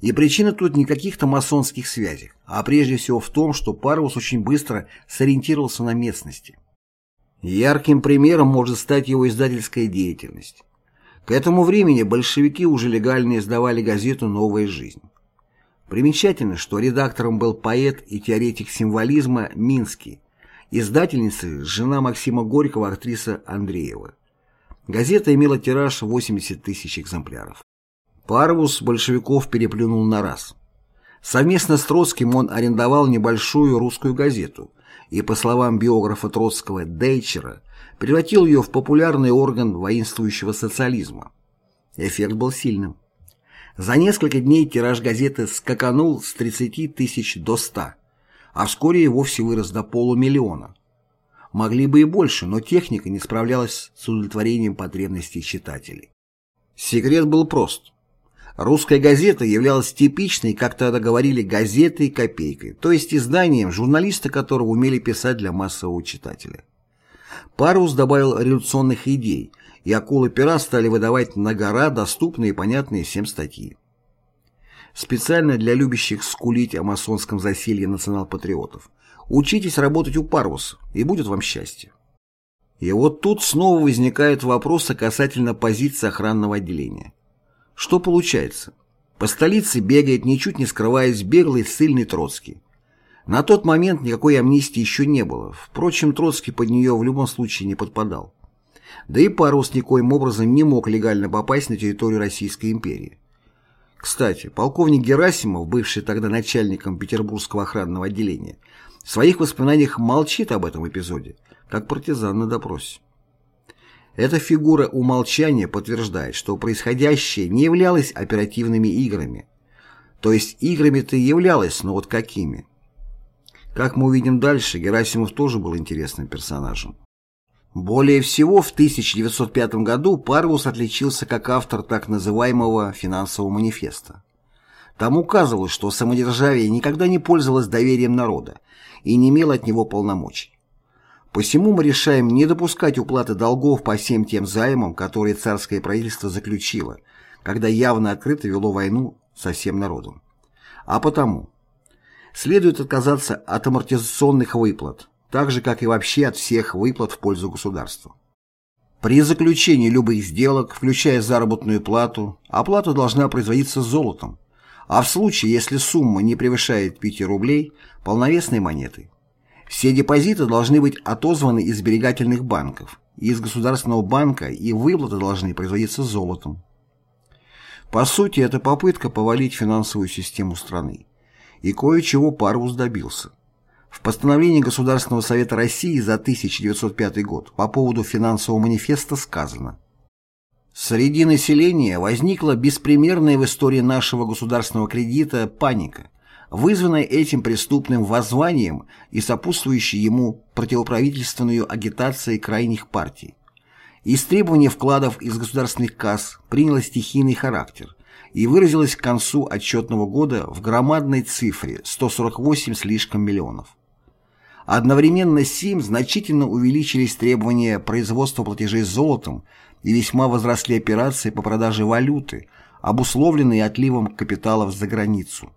И причина тут не каких-то масонских связей, а прежде всего в том, что Парус очень быстро сориентировался на местности. Ярким примером может стать его издательская деятельность. К этому времени большевики уже легально издавали газету «Новая жизнь». Примечательно, что редактором был поэт и теоретик символизма Минский, издательницей жена Максима Горького актриса Андреева. Газета имела тираж 80 тысяч экземпляров. Парвус большевиков переплюнул на раз. Совместно с Троцким он арендовал небольшую русскую газету и, по словам биографа Троцкого Дейчера, превратил ее в популярный орган воинствующего социализма. Эффект был сильным. За несколько дней тираж газеты скаканул с 30 тысяч до 100, а вскоре и вовсе вырос до полумиллиона. Могли бы и больше, но техника не справлялась с удовлетворением потребностей читателей. Секрет был прост. Русская газета являлась типичной, как тогда говорили, газетой-копейкой, то есть изданием, журналисты которого умели писать для массового читателя. Парус добавил революционных идей, и акулы пера стали выдавать на гора доступные и понятные всем статьи. Специально для любящих скулить о масонском засилье национал-патриотов. Учитесь работать у Паруса, и будет вам счастье. И вот тут снова возникает вопрос касательно позиции охранного отделения. Что получается? По столице бегает, ничуть не скрываясь, беглый ссыльный Троцкий. На тот момент никакой амнистии еще не было. Впрочем, Троцкий под нее в любом случае не подпадал. Да и Парус никоим образом не мог легально попасть на территорию Российской империи. Кстати, полковник Герасимов, бывший тогда начальником Петербургского охранного отделения, в своих воспоминаниях молчит об этом эпизоде, как партизан на допросе. Эта фигура умолчания подтверждает, что происходящее не являлось оперативными играми. То есть играми-то являлось, но вот какими? Как мы увидим дальше, Герасимов тоже был интересным персонажем. Более всего в 1905 году Парвус отличился как автор так называемого финансового манифеста. Там указывалось, что самодержавие никогда не пользовалось доверием народа и не имело от него полномочий. Посему мы решаем не допускать уплаты долгов по всем тем займам, которые царское правительство заключило, когда явно открыто вело войну со всем народом. А потому следует отказаться от амортизационных выплат, так же, как и вообще от всех выплат в пользу государства. При заключении любых сделок, включая заработную плату, оплата должна производиться золотом, а в случае, если сумма не превышает 5 рублей, полновесной монетой. Все депозиты должны быть отозваны из сберегательных банков, из Государственного банка и выплаты должны производиться золотом. По сути, это попытка повалить финансовую систему страны. И кое-чего Парвус добился. В постановлении Государственного совета России за 1905 год по поводу финансового манифеста сказано Среди населения возникла беспримерная в истории нашего государственного кредита паника, вызванная этим преступным воззванием и сопутствующей ему противоправительственную агитацией крайних партий. Истребование вкладов из государственных касс приняло стихийный характер и выразилось к концу отчетного года в громадной цифре 148 слишком миллионов. Одновременно с сим значительно увеличились требования производства платежей золотом и весьма возросли операции по продаже валюты, обусловленные отливом капиталов за границу.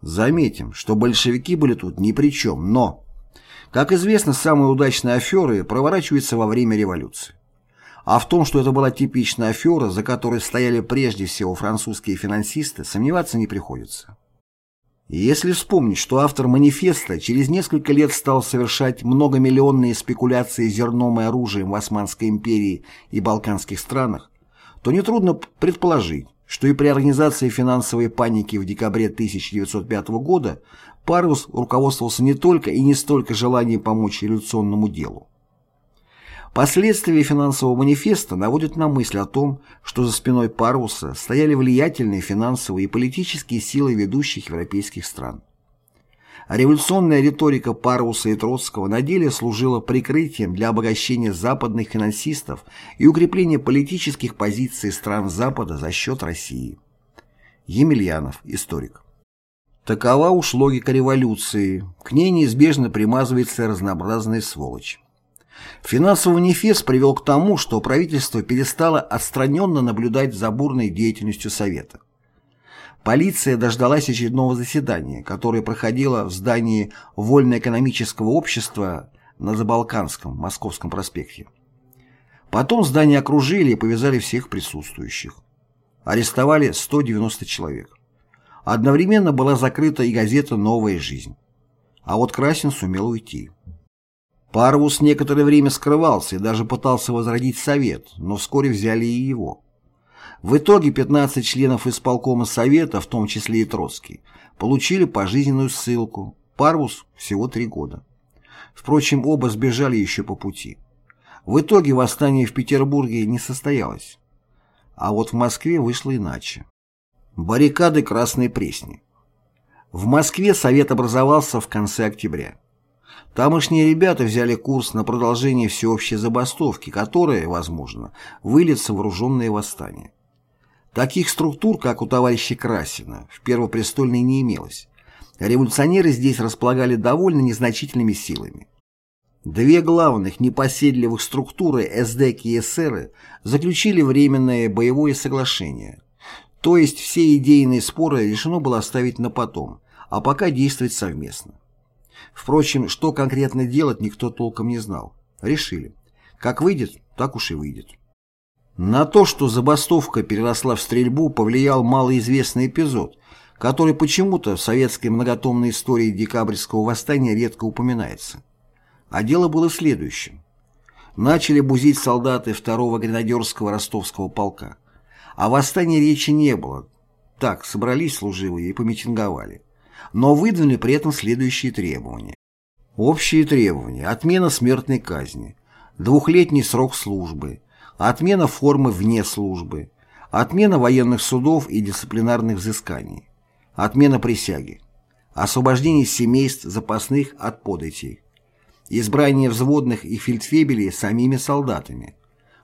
Заметим, что большевики были тут ни при чем, но, как известно, самые удачные аферы проворачиваются во время революции. А в том, что это была типичная афера, за которой стояли прежде всего французские финансисты, сомневаться не приходится. Если вспомнить, что автор манифеста через несколько лет стал совершать многомиллионные спекуляции зерном и оружием в Османской империи и балканских странах, то нетрудно предположить, что и при организации финансовой паники в декабре 1905 года Парвус руководствовался не только и не столько желанием помочь революционному делу. Последствия финансового манифеста наводят на мысль о том, что за спиной Парвуса стояли влиятельные финансовые и политические силы ведущих европейских стран. Революционная риторика Парвуса и Троцкого на деле служила прикрытием для обогащения западных финансистов и укрепления политических позиций стран Запада за счет России. Емельянов, историк. Такова уж логика революции, к ней неизбежно примазывается разнообразная сволочь. Финансовый манифест привел к тому, что правительство перестало отстраненно наблюдать за бурной деятельностью Совета. Полиция дождалась очередного заседания, которое проходило в здании Вольно-экономического общества на Забалканском, Московском проспекте. Потом здание окружили и повязали всех присутствующих. Арестовали 190 человек. Одновременно была закрыта и газета «Новая жизнь». А вот Красин сумел уйти. Парвус некоторое время скрывался и даже пытался возродить совет, но вскоре взяли и его. В итоге 15 членов исполкома совета, в том числе и Троцкий, получили пожизненную ссылку, Парвус всего три года. Впрочем, оба сбежали еще по пути. В итоге восстание в Петербурге не состоялось. А вот в Москве вышло иначе. Баррикады Красной Пресни. В Москве совет образовался в конце октября. Тамошние ребята взяли курс на продолжение всеобщей забастовки, которая, возможно, выльется в вооруженное восстание. Таких структур, как у товарища Красина, в Первопрестольной не имелось. Революционеры здесь располагали довольно незначительными силами. Две главных непоседливых структуры СДК и эсеры заключили временное боевое соглашение. То есть все идейные споры решено было оставить на потом, а пока действовать совместно. Впрочем, что конкретно делать, никто толком не знал. Решили. Как выйдет, так уж и выйдет. На то, что забастовка переросла в стрельбу, повлиял малоизвестный эпизод, который почему-то в советской многотомной истории декабрьского восстания редко упоминается. А дело было следующим. Начали бузить солдаты 2-го гренадерского ростовского полка. О восстании речи не было. Так, собрались служивые и помитинговали но выдвинули при этом следующие требования. Общие требования. Отмена смертной казни. Двухлетний срок службы. Отмена формы вне службы. Отмена военных судов и дисциплинарных взысканий. Отмена присяги. Освобождение семейств запасных от податей. Избрание взводных и фельдфебелей самими солдатами.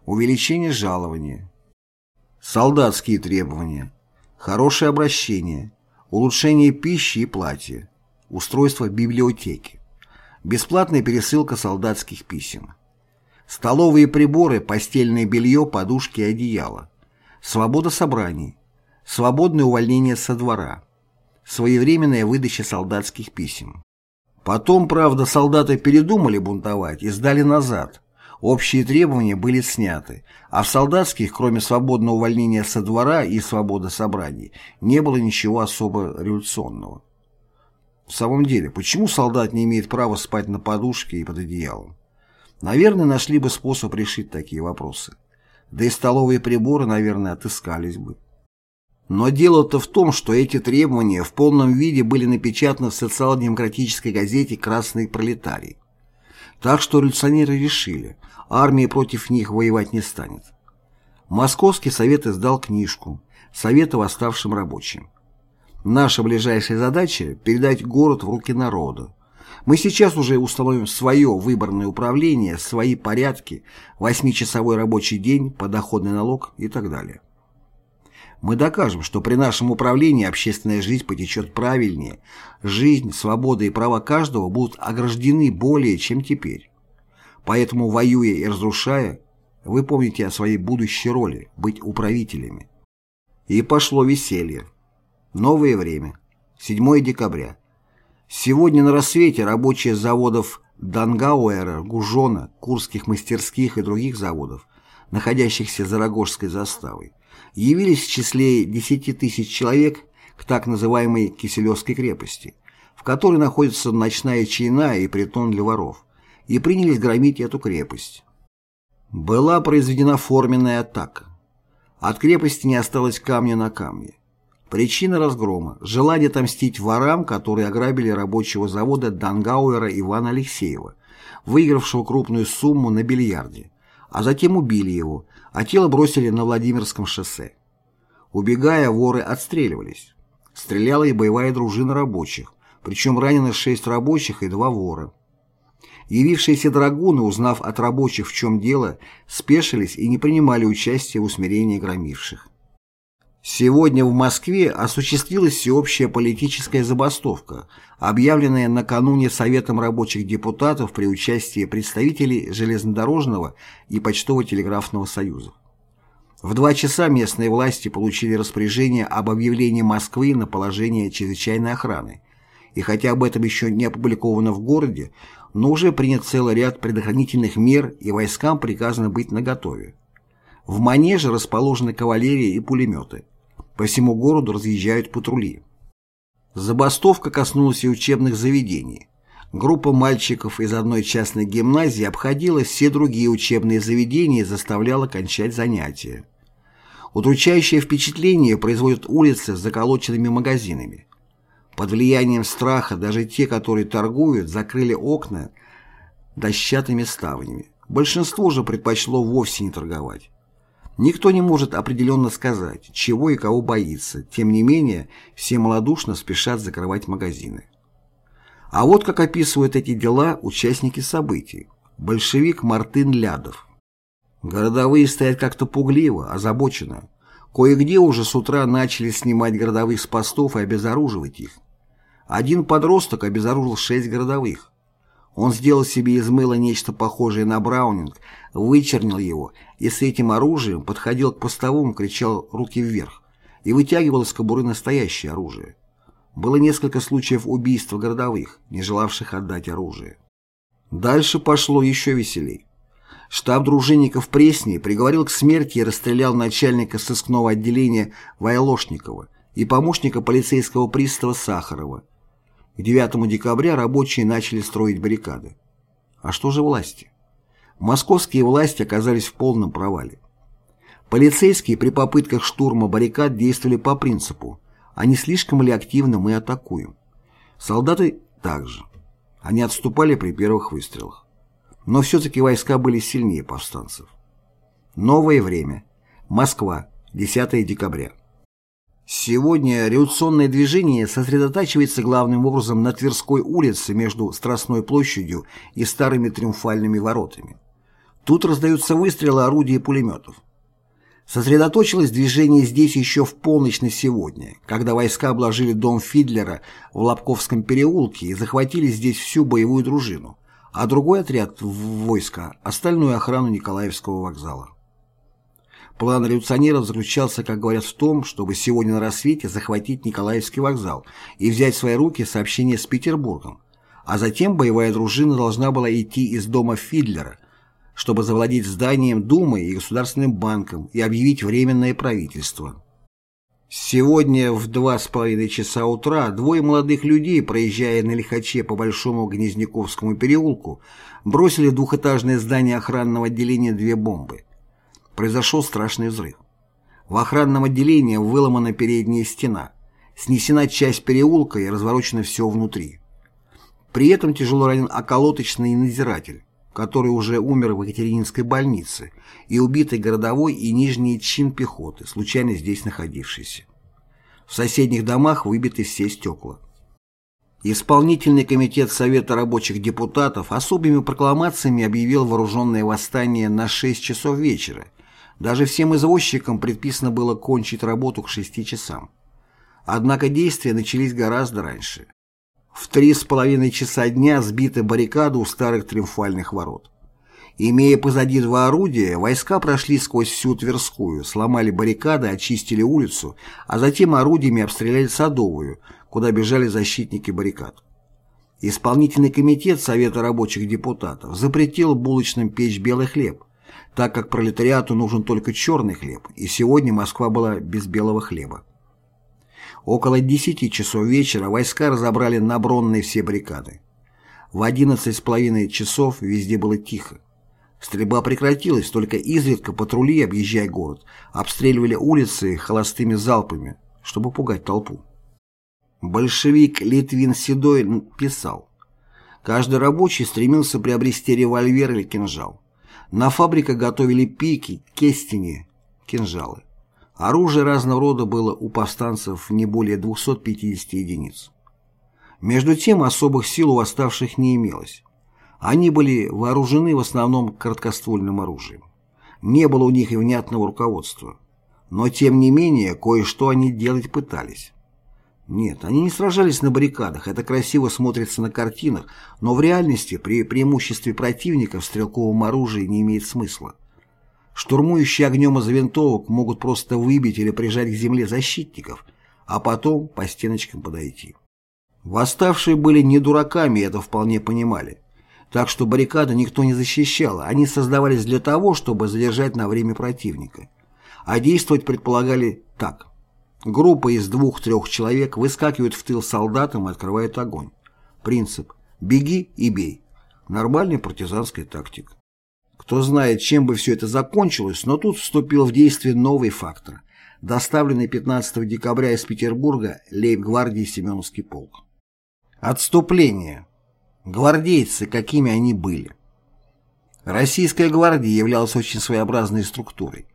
Увеличение жалования. Солдатские требования. Хорошее обращение улучшение пищи и платья, устройство библиотеки, Бесплатная пересылка солдатских писем. Столовые приборы, постельное белье, подушки и одеяло. Свобода собраний. Свободное увольнение со двора. Своевременная выдача солдатских писем. Потом, правда, солдаты передумали бунтовать и сдали назад. Общие требования были сняты, а в солдатских, кроме свободного увольнения со двора и свободы собраний, не было ничего особо революционного. В самом деле, почему солдат не имеет права спать на подушке и под одеялом? Наверное, нашли бы способ решить такие вопросы. Да и столовые приборы, наверное, отыскались бы. Но дело-то в том, что эти требования в полном виде были напечатаны в социал-демократической газете «Красный пролетарий». Так что революционеры решили, армия против них воевать не станет. Московский совет издал книжку «Советы восставшим рабочим». Наша ближайшая задача – передать город в руки народа. Мы сейчас уже установим свое выборное управление, свои порядки, восьмичасовой рабочий день, подоходный налог и так далее. Мы докажем, что при нашем управлении общественная жизнь потечет правильнее, жизнь, свобода и права каждого будут ограждены более, чем теперь. Поэтому, воюя и разрушая, вы помните о своей будущей роли – быть управителями. И пошло веселье. Новое время. 7 декабря. Сегодня на рассвете рабочие заводов Дангауэра, Гужона, Курских мастерских и других заводов, находящихся за Рогожской заставой, явились в числе 10 тысяч человек к так называемой Киселевской крепости, в которой находится ночная чайна и притон для воров, и принялись громить эту крепость. Была произведена форменная атака. От крепости не осталось камня на камне. Причина разгрома – желание отомстить ворам, которые ограбили рабочего завода Дангауэра Ивана Алексеева, выигравшего крупную сумму на бильярде, а затем убили его, а тело бросили на Владимирском шоссе. Убегая, воры отстреливались. Стреляла и боевая дружина рабочих, причем ранено шесть рабочих и два вора. Явившиеся драгуны, узнав от рабочих, в чем дело, спешились и не принимали участия в усмирении громивших. Сегодня в Москве осуществилась всеобщая политическая забастовка, объявленная накануне Советом рабочих депутатов при участии представителей Железнодорожного и Почтово-телеграфного союзов. В два часа местные власти получили распоряжение об объявлении Москвы на положение чрезвычайной охраны, и хотя об этом еще не опубликовано в городе, но уже принят целый ряд предохранительных мер и войскам приказано быть наготове. В манеже расположены кавалерия и пулеметы. По всему городу разъезжают патрули. Забастовка коснулась и учебных заведений. Группа мальчиков из одной частной гимназии обходила все другие учебные заведения и заставляла кончать занятия. Удручающее впечатление производят улицы с заколоченными магазинами. Под влиянием страха даже те, которые торгуют, закрыли окна дощатыми ставнями. Большинство же предпочло вовсе не торговать. Никто не может определенно сказать, чего и кого боится, тем не менее все малодушно спешат закрывать магазины. А вот как описывают эти дела участники событий. Большевик Мартын Лядов. Городовые стоят как-то пугливо, озабоченно. Кое-где уже с утра начали снимать городовых с постов и обезоруживать их. Один подросток обезоружил шесть городовых. Он сделал себе из мыла нечто похожее на браунинг, вычернил его и с этим оружием подходил к постовому, кричал «руки вверх» и вытягивал из кобуры настоящее оружие. Было несколько случаев убийства городовых, не желавших отдать оружие. Дальше пошло еще веселей. Штаб дружинников Пресни приговорил к смерти и расстрелял начальника сыскного отделения Вайлошникова и помощника полицейского пристава Сахарова, к 9 декабря рабочие начали строить баррикады. А что же власти? Московские власти оказались в полном провале. Полицейские при попытках штурма баррикад действовали по принципу «а не слишком ли активно мы атакуем?». Солдаты также. Они отступали при первых выстрелах. Но все-таки войска были сильнее повстанцев. Новое время. Москва. 10 декабря. Сегодня революционное движение сосредотачивается главным образом на Тверской улице между Страстной площадью и старыми триумфальными воротами. Тут раздаются выстрелы орудий и пулеметов. Сосредоточилось движение здесь еще в полночь на сегодня, когда войска обложили дом Фидлера в Лобковском переулке и захватили здесь всю боевую дружину, а другой отряд войска – остальную охрану Николаевского вокзала. План революционеров заключался, как говорят, в том, чтобы сегодня на рассвете захватить Николаевский вокзал и взять в свои руки сообщение с Петербургом, а затем боевая дружина должна была идти из дома Фидлера, чтобы завладеть зданием Думы и Государственным банком и объявить Временное правительство. Сегодня в два с половиной часа утра двое молодых людей, проезжая на лихаче по Большому Гнезняковскому переулку, бросили в двухэтажное здание охранного отделения две бомбы. Произошел страшный взрыв. В охранном отделении выломана передняя стена, снесена часть переулка и разворочено все внутри. При этом тяжело ранен околоточный надзиратель который уже умер в Екатерининской больнице, и убитый городовой и нижний чин пехоты, случайно здесь находившийся. В соседних домах выбиты все стекла. Исполнительный комитет Совета рабочих депутатов особыми прокламациями объявил вооруженное восстание на 6 часов вечера. Даже всем извозчикам предписано было кончить работу к 6 часам. Однако действия начались гораздо раньше. В три с половиной часа дня сбиты баррикады у старых триумфальных ворот. Имея позади два орудия, войска прошли сквозь всю Тверскую, сломали баррикады, очистили улицу, а затем орудиями обстреляли Садовую, куда бежали защитники баррикад. Исполнительный комитет Совета рабочих депутатов запретил булочным печь белый хлеб, так как пролетариату нужен только черный хлеб, и сегодня Москва была без белого хлеба. Около 10 часов вечера войска разобрали набронные все баррикады. В 11 с половиной часов везде было тихо. Стрельба прекратилась, только изредка патрули, объезжая город, обстреливали улицы холостыми залпами, чтобы пугать толпу. Большевик Литвин Седой писал, «Каждый рабочий стремился приобрести револьвер или кинжал. На фабриках готовили пики, кестини, кинжалы. Оружие разного рода было у повстанцев не более 250 единиц. Между тем особых сил у восставших не имелось. Они были вооружены в основном короткоствольным оружием. Не было у них и внятного руководства. Но тем не менее кое-что они делать пытались. Нет, они не сражались на баррикадах, это красиво смотрится на картинах, но в реальности при преимуществе противника в стрелковом оружии не имеет смысла. Штурмующие огнем из винтовок могут просто выбить или прижать к земле защитников, а потом по стеночкам подойти. Восставшие были не дураками это вполне понимали. Так что баррикады никто не защищал, они создавались для того, чтобы задержать на время противника. А действовать предполагали так. Группа из двух-трех человек выскакивают в тыл солдатам и открывает огонь. Принцип «беги и бей». Нормальная партизанская тактика. Кто знает, чем бы все это закончилось, но тут вступил в действие новый фактор, доставленный 15 декабря из Петербурга лейб-гвардии Семеновский полк. Отступление. Гвардейцы, какими они были. Российская гвардия являлась очень своеобразной структурой.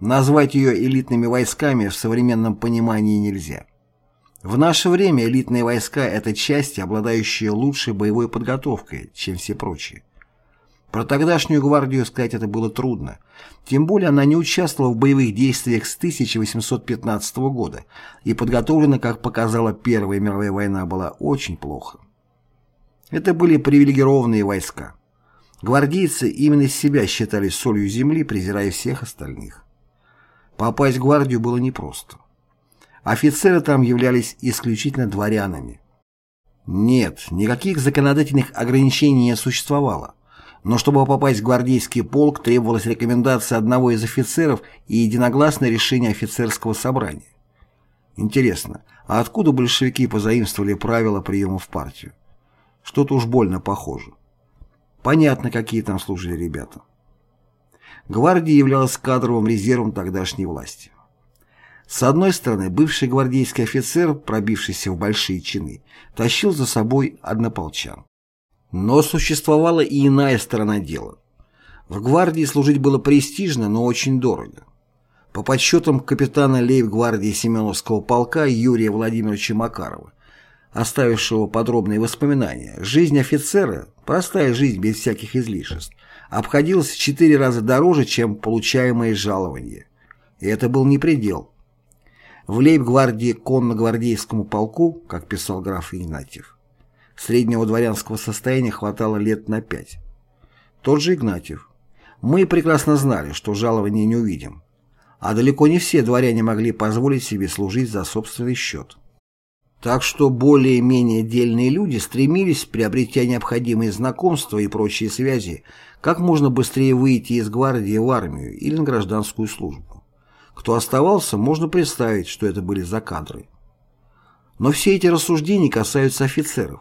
Назвать ее элитными войсками в современном понимании нельзя. В наше время элитные войска – это части, обладающие лучшей боевой подготовкой, чем все прочие. Про тогдашнюю гвардию сказать это было трудно. Тем более она не участвовала в боевых действиях с 1815 года, и подготовлена, как показала Первая мировая война, была очень плохо. Это были привилегированные войска. Гвардейцы именно себя считались солью земли, презирая всех остальных. Попасть в гвардию было непросто. Офицеры там являлись исключительно дворянами. Нет, никаких законодательных ограничений не существовало. Но чтобы попасть в гвардейский полк, требовалась рекомендация одного из офицеров и единогласное решение офицерского собрания. Интересно, а откуда большевики позаимствовали правила приема в партию? Что-то уж больно похоже. Понятно, какие там служили ребята. Гвардия являлась кадровым резервом тогдашней власти. С одной стороны, бывший гвардейский офицер, пробившийся в большие чины, тащил за собой однополчан. Но существовала и иная сторона дела. В гвардии служить было престижно, но очень дорого. По подсчетам капитана лейб-гвардии Семеновского полка Юрия Владимировича Макарова, оставившего подробные воспоминания, жизнь офицера, простая жизнь без всяких излишеств, обходилась в четыре раза дороже, чем получаемое жалование. И это был не предел. В лейб-гвардии конно-гвардейскому полку, как писал граф Игнатьев, среднего дворянского состояния хватало лет на пять. Тот же Игнатьев. Мы прекрасно знали, что жалования не увидим. А далеко не все дворяне могли позволить себе служить за собственный счет. Так что более-менее дельные люди стремились, приобретя необходимые знакомства и прочие связи, как можно быстрее выйти из гвардии в армию или на гражданскую службу. Кто оставался, можно представить, что это были за кадры. Но все эти рассуждения касаются офицеров.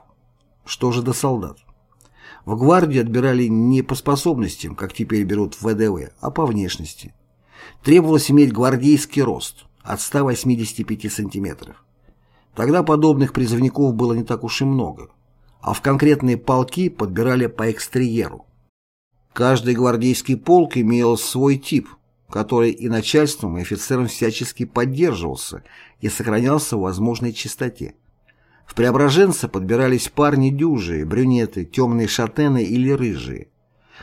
Что же до солдат? В гвардию отбирали не по способностям, как теперь берут в ВДВ, а по внешности. Требовалось иметь гвардейский рост от 185 сантиметров. Тогда подобных призывников было не так уж и много, а в конкретные полки подбирали по экстерьеру. Каждый гвардейский полк имел свой тип, который и начальством, и офицером всячески поддерживался и сохранялся в возможной чистоте. В Преображенце подбирались парни дюжие, брюнеты, темные шатены или рыжие.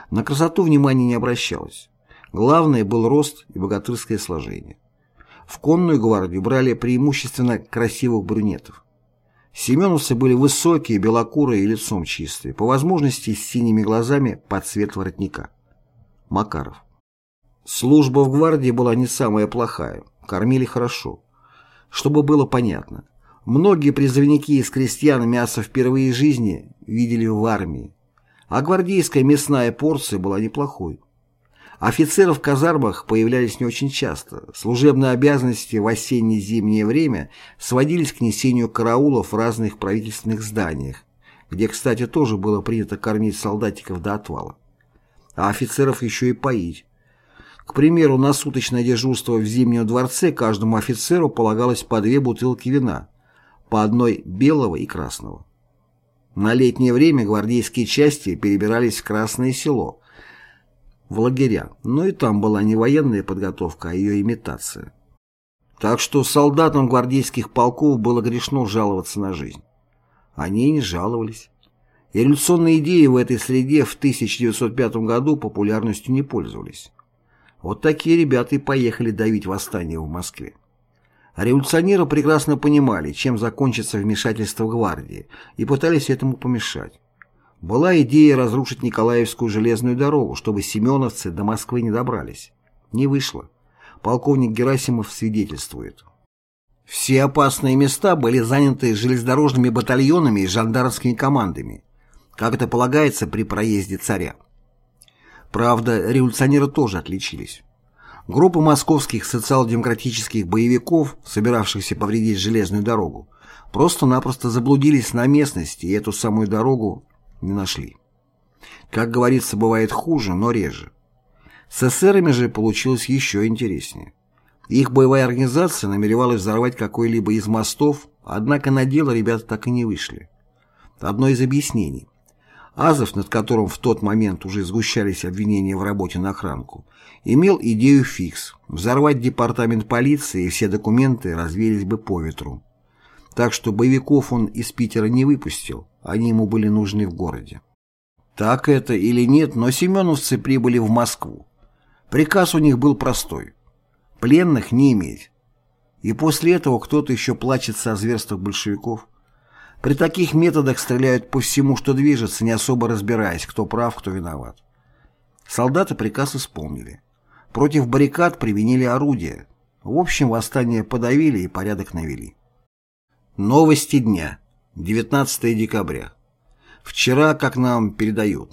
На красоту внимания не обращалось. Главное был рост и богатырское сложение. В конную гвардию брали преимущественно красивых брюнетов. Семеновцы были высокие, белокурые и лицом чистые, по возможности с синими глазами под цвет воротника. Макаров. Служба в гвардии была не самая плохая, кормили хорошо. Чтобы было понятно, многие призывники из крестьян мясо впервые в жизни видели в армии, а гвардейская мясная порция была неплохой. Офицеры в казармах появлялись не очень часто. Служебные обязанности в осенне-зимнее время сводились к несению караулов в разных правительственных зданиях, где, кстати, тоже было принято кормить солдатиков до отвала. А офицеров еще и поить. К примеру, на суточное дежурство в Зимнем дворце каждому офицеру полагалось по две бутылки вина, по одной белого и красного. На летнее время гвардейские части перебирались в Красное село – в лагеря, но и там была не военная подготовка, а ее имитация. Так что солдатам гвардейских полков было грешно жаловаться на жизнь. Они не жаловались. Революционные идеи в этой среде в 1905 году популярностью не пользовались. Вот такие ребята и поехали давить восстание в Москве. А революционеры прекрасно понимали, чем закончится вмешательство гвардии, и пытались этому помешать. Была идея разрушить Николаевскую железную дорогу, чтобы семеновцы до Москвы не добрались. Не вышло. Полковник Герасимов свидетельствует. Все опасные места были заняты железнодорожными батальонами и жандармскими командами, как это полагается при проезде царя. Правда, революционеры тоже отличились. Группа московских социал-демократических боевиков, собиравшихся повредить железную дорогу, просто-напросто заблудились на местности и эту самую дорогу не нашли. Как говорится, бывает хуже, но реже. С эсерами же получилось еще интереснее. Их боевая организация намеревалась взорвать какой-либо из мостов, однако на дело ребята так и не вышли. Одно из объяснений. Азов, над которым в тот момент уже сгущались обвинения в работе на охранку, имел идею фикс – взорвать департамент полиции и все документы развеялись бы по ветру. Так что боевиков он из Питера не выпустил, они ему были нужны в городе. Так это или нет, но семеновцы прибыли в Москву. Приказ у них был простой – пленных не иметь. И после этого кто-то еще плачется о зверствах большевиков. При таких методах стреляют по всему, что движется, не особо разбираясь, кто прав, кто виноват. Солдаты приказ исполнили. Против баррикад применили орудия. В общем, восстание подавили и порядок навели. Новости дня. 19 декабря. Вчера, как нам передают,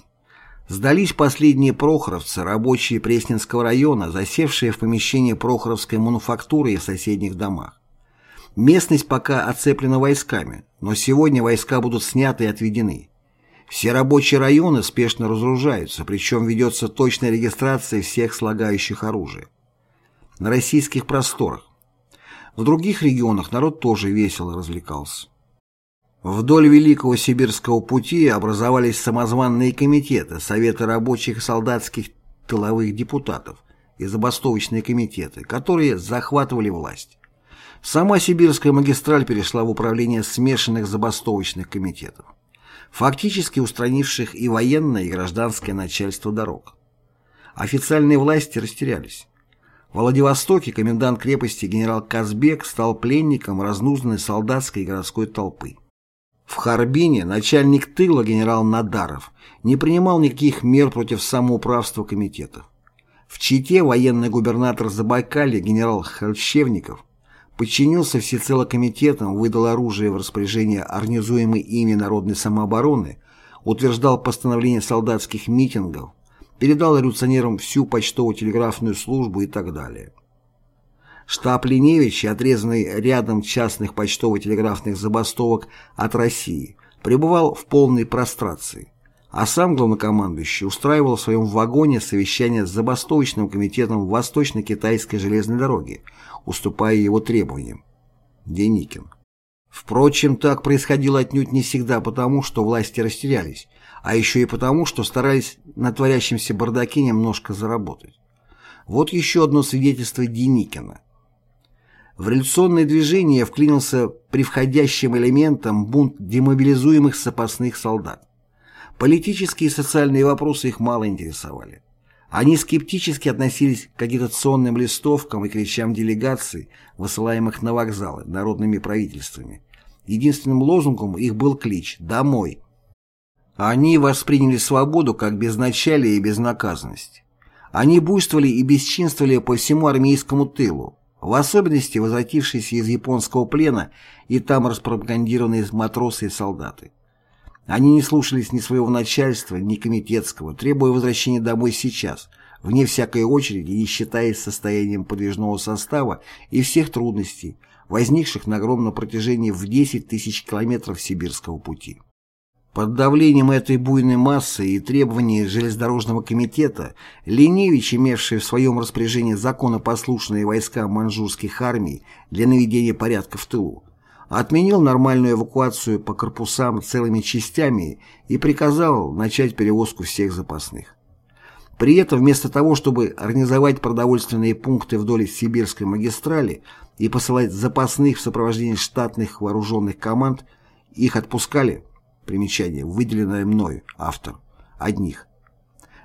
сдались последние прохоровцы, рабочие Пресненского района, засевшие в помещении Прохоровской мануфактуры и в соседних домах. Местность пока оцеплена войсками, но сегодня войска будут сняты и отведены. Все рабочие районы спешно разоружаются, причем ведется точная регистрация всех слагающих оружие. На российских просторах в других регионах народ тоже весело развлекался. Вдоль Великого Сибирского пути образовались самозванные комитеты, советы рабочих и солдатских тыловых депутатов и забастовочные комитеты, которые захватывали власть. Сама Сибирская магистраль перешла в управление смешанных забастовочных комитетов, фактически устранивших и военное, и гражданское начальство дорог. Официальные власти растерялись. В Владивостоке комендант крепости генерал Казбек стал пленником разнузданной солдатской и городской толпы. В Харбине начальник тыла генерал Надаров не принимал никаких мер против самоуправства комитетов. В Чите военный губернатор Забайкалья генерал Хальщевников подчинился всецело комитетам, выдал оружие в распоряжение организуемой ими народной самообороны, утверждал постановление солдатских митингов, передал революционерам всю почтово-телеграфную службу и так далее. Штаб Леневича, отрезанный рядом частных почтово-телеграфных забастовок от России, пребывал в полной прострации, а сам главнокомандующий устраивал в своем вагоне совещание с забастовочным комитетом Восточно-Китайской железной дороги, уступая его требованиям. Деникин. Впрочем, так происходило отнюдь не всегда потому, что власти растерялись, а еще и потому, что старались на творящемся бардаке немножко заработать. Вот еще одно свидетельство Деникина. В революционное движение вклинился при входящим элементом бунт демобилизуемых запасных солдат. Политические и социальные вопросы их мало интересовали. Они скептически относились к агитационным листовкам и кричам делегаций, высылаемых на вокзалы народными правительствами. Единственным лозунгом их был клич «Домой». Они восприняли свободу как безначалие и безнаказанность. Они буйствовали и бесчинствовали по всему армейскому тылу, в особенности возвратившиеся из японского плена и там распропагандированные матросы и солдаты. Они не слушались ни своего начальства, ни комитетского, требуя возвращения домой сейчас, вне всякой очереди, не считаясь состоянием подвижного состава и всех трудностей, возникших на огромном протяжении в 10 тысяч километров сибирского пути. Под давлением этой буйной массы и требований железнодорожного комитета Ленивич, имевший в своем распоряжении законопослушные войска маньчжурских армий для наведения порядка в тылу, отменил нормальную эвакуацию по корпусам целыми частями и приказал начать перевозку всех запасных. При этом вместо того, чтобы организовать продовольственные пункты вдоль Сибирской магистрали и посылать запасных в сопровождении штатных вооруженных команд, их отпускали – Примечание, выделенное мной, автор. Одних.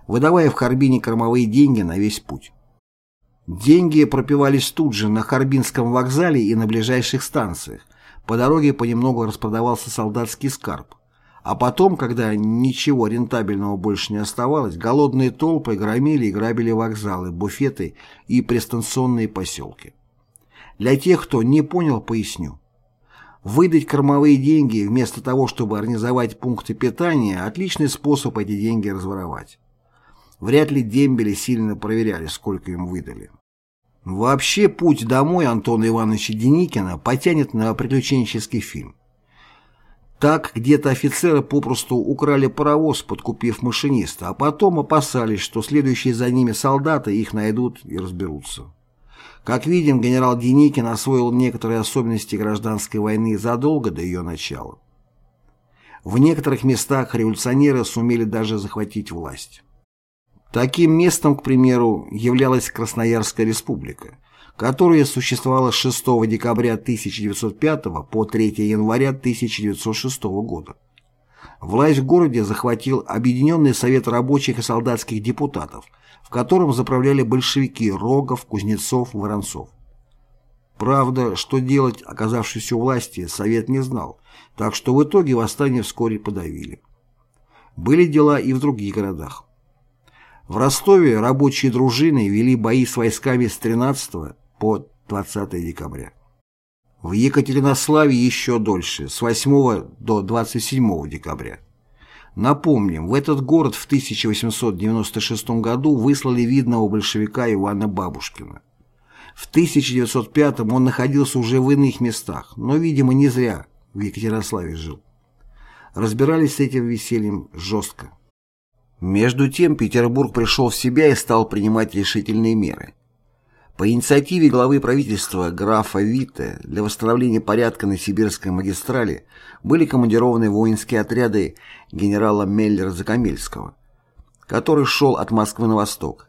Выдавая в Харбине кормовые деньги на весь путь. Деньги пропивались тут же на Харбинском вокзале и на ближайших станциях. По дороге понемногу распродавался солдатский скарб. А потом, когда ничего рентабельного больше не оставалось, голодные толпы громили и грабили вокзалы, буфеты и пристанционные поселки. Для тех, кто не понял, поясню. Выдать кормовые деньги вместо того, чтобы организовать пункты питания – отличный способ эти деньги разворовать. Вряд ли дембели сильно проверяли, сколько им выдали. Вообще путь домой Антона Ивановича Деникина потянет на приключенческий фильм. Так где-то офицеры попросту украли паровоз, подкупив машиниста, а потом опасались, что следующие за ними солдаты их найдут и разберутся. Как видим, генерал Деникин освоил некоторые особенности гражданской войны задолго до ее начала. В некоторых местах революционеры сумели даже захватить власть. Таким местом, к примеру, являлась Красноярская республика, которая существовала с 6 декабря 1905 по 3 января 1906 года. Власть в городе захватил Объединенный совет рабочих и солдатских депутатов – в котором заправляли большевики Рогов, Кузнецов, Воронцов. Правда, что делать, оказавшись у власти, Совет не знал, так что в итоге восстание вскоре подавили. Были дела и в других городах. В Ростове рабочие дружины вели бои с войсками с 13 по 20 декабря. В Екатеринославе еще дольше, с 8 до 27 декабря. Напомним, в этот город в 1896 году выслали видного большевика Ивана Бабушкина. В 1905 он находился уже в иных местах, но, видимо, не зря в Екатеринославе жил. Разбирались с этим весельем жестко. Между тем Петербург пришел в себя и стал принимать решительные меры. По инициативе главы правительства графа Витте для восстановления порядка на Сибирской магистрали были командированы воинские отряды генерала Меллера-Закамельского, который шел от Москвы на восток,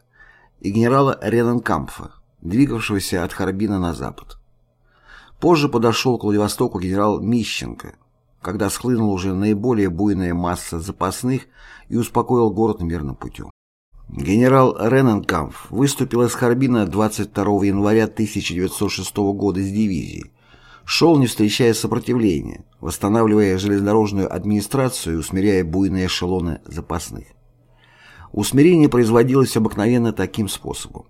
и генерала Рененкампфа, двигавшегося от Харбина на запад. Позже подошел к Владивостоку генерал Мищенко, когда схлынула уже наиболее буйная масса запасных и успокоил город мирным путем. Генерал Рененкамф выступил из Харбина 22 января 1906 года с дивизией. Шел, не встречая сопротивления, восстанавливая железнодорожную администрацию и усмиряя буйные эшелоны запасных. Усмирение производилось обыкновенно таким способом.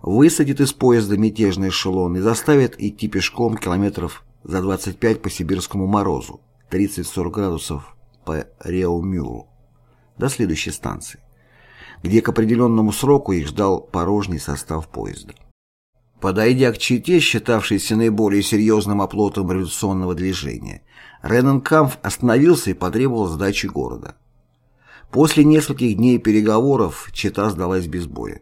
Высадит из поезда мятежный эшелон и заставит идти пешком километров за 25 по сибирскому морозу, 30-40 градусов по Реумюру, до следующей станции где к определенному сроку их ждал порожний состав поезда. Подойдя к Чите, считавшейся наиболее серьезным оплотом революционного движения, Рененкамф остановился и потребовал сдачи города. После нескольких дней переговоров Чита сдалась без боя.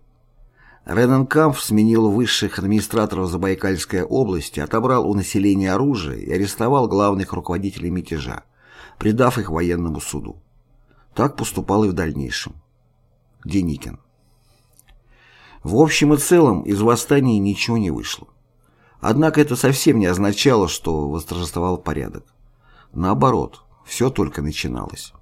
Рененкамф сменил высших администраторов Забайкальской области, отобрал у населения оружие и арестовал главных руководителей мятежа, предав их военному суду. Так поступал и в дальнейшем. Деникин. В общем и целом из восстания ничего не вышло. Однако это совсем не означало, что восторжествовал порядок. Наоборот, все только начиналось.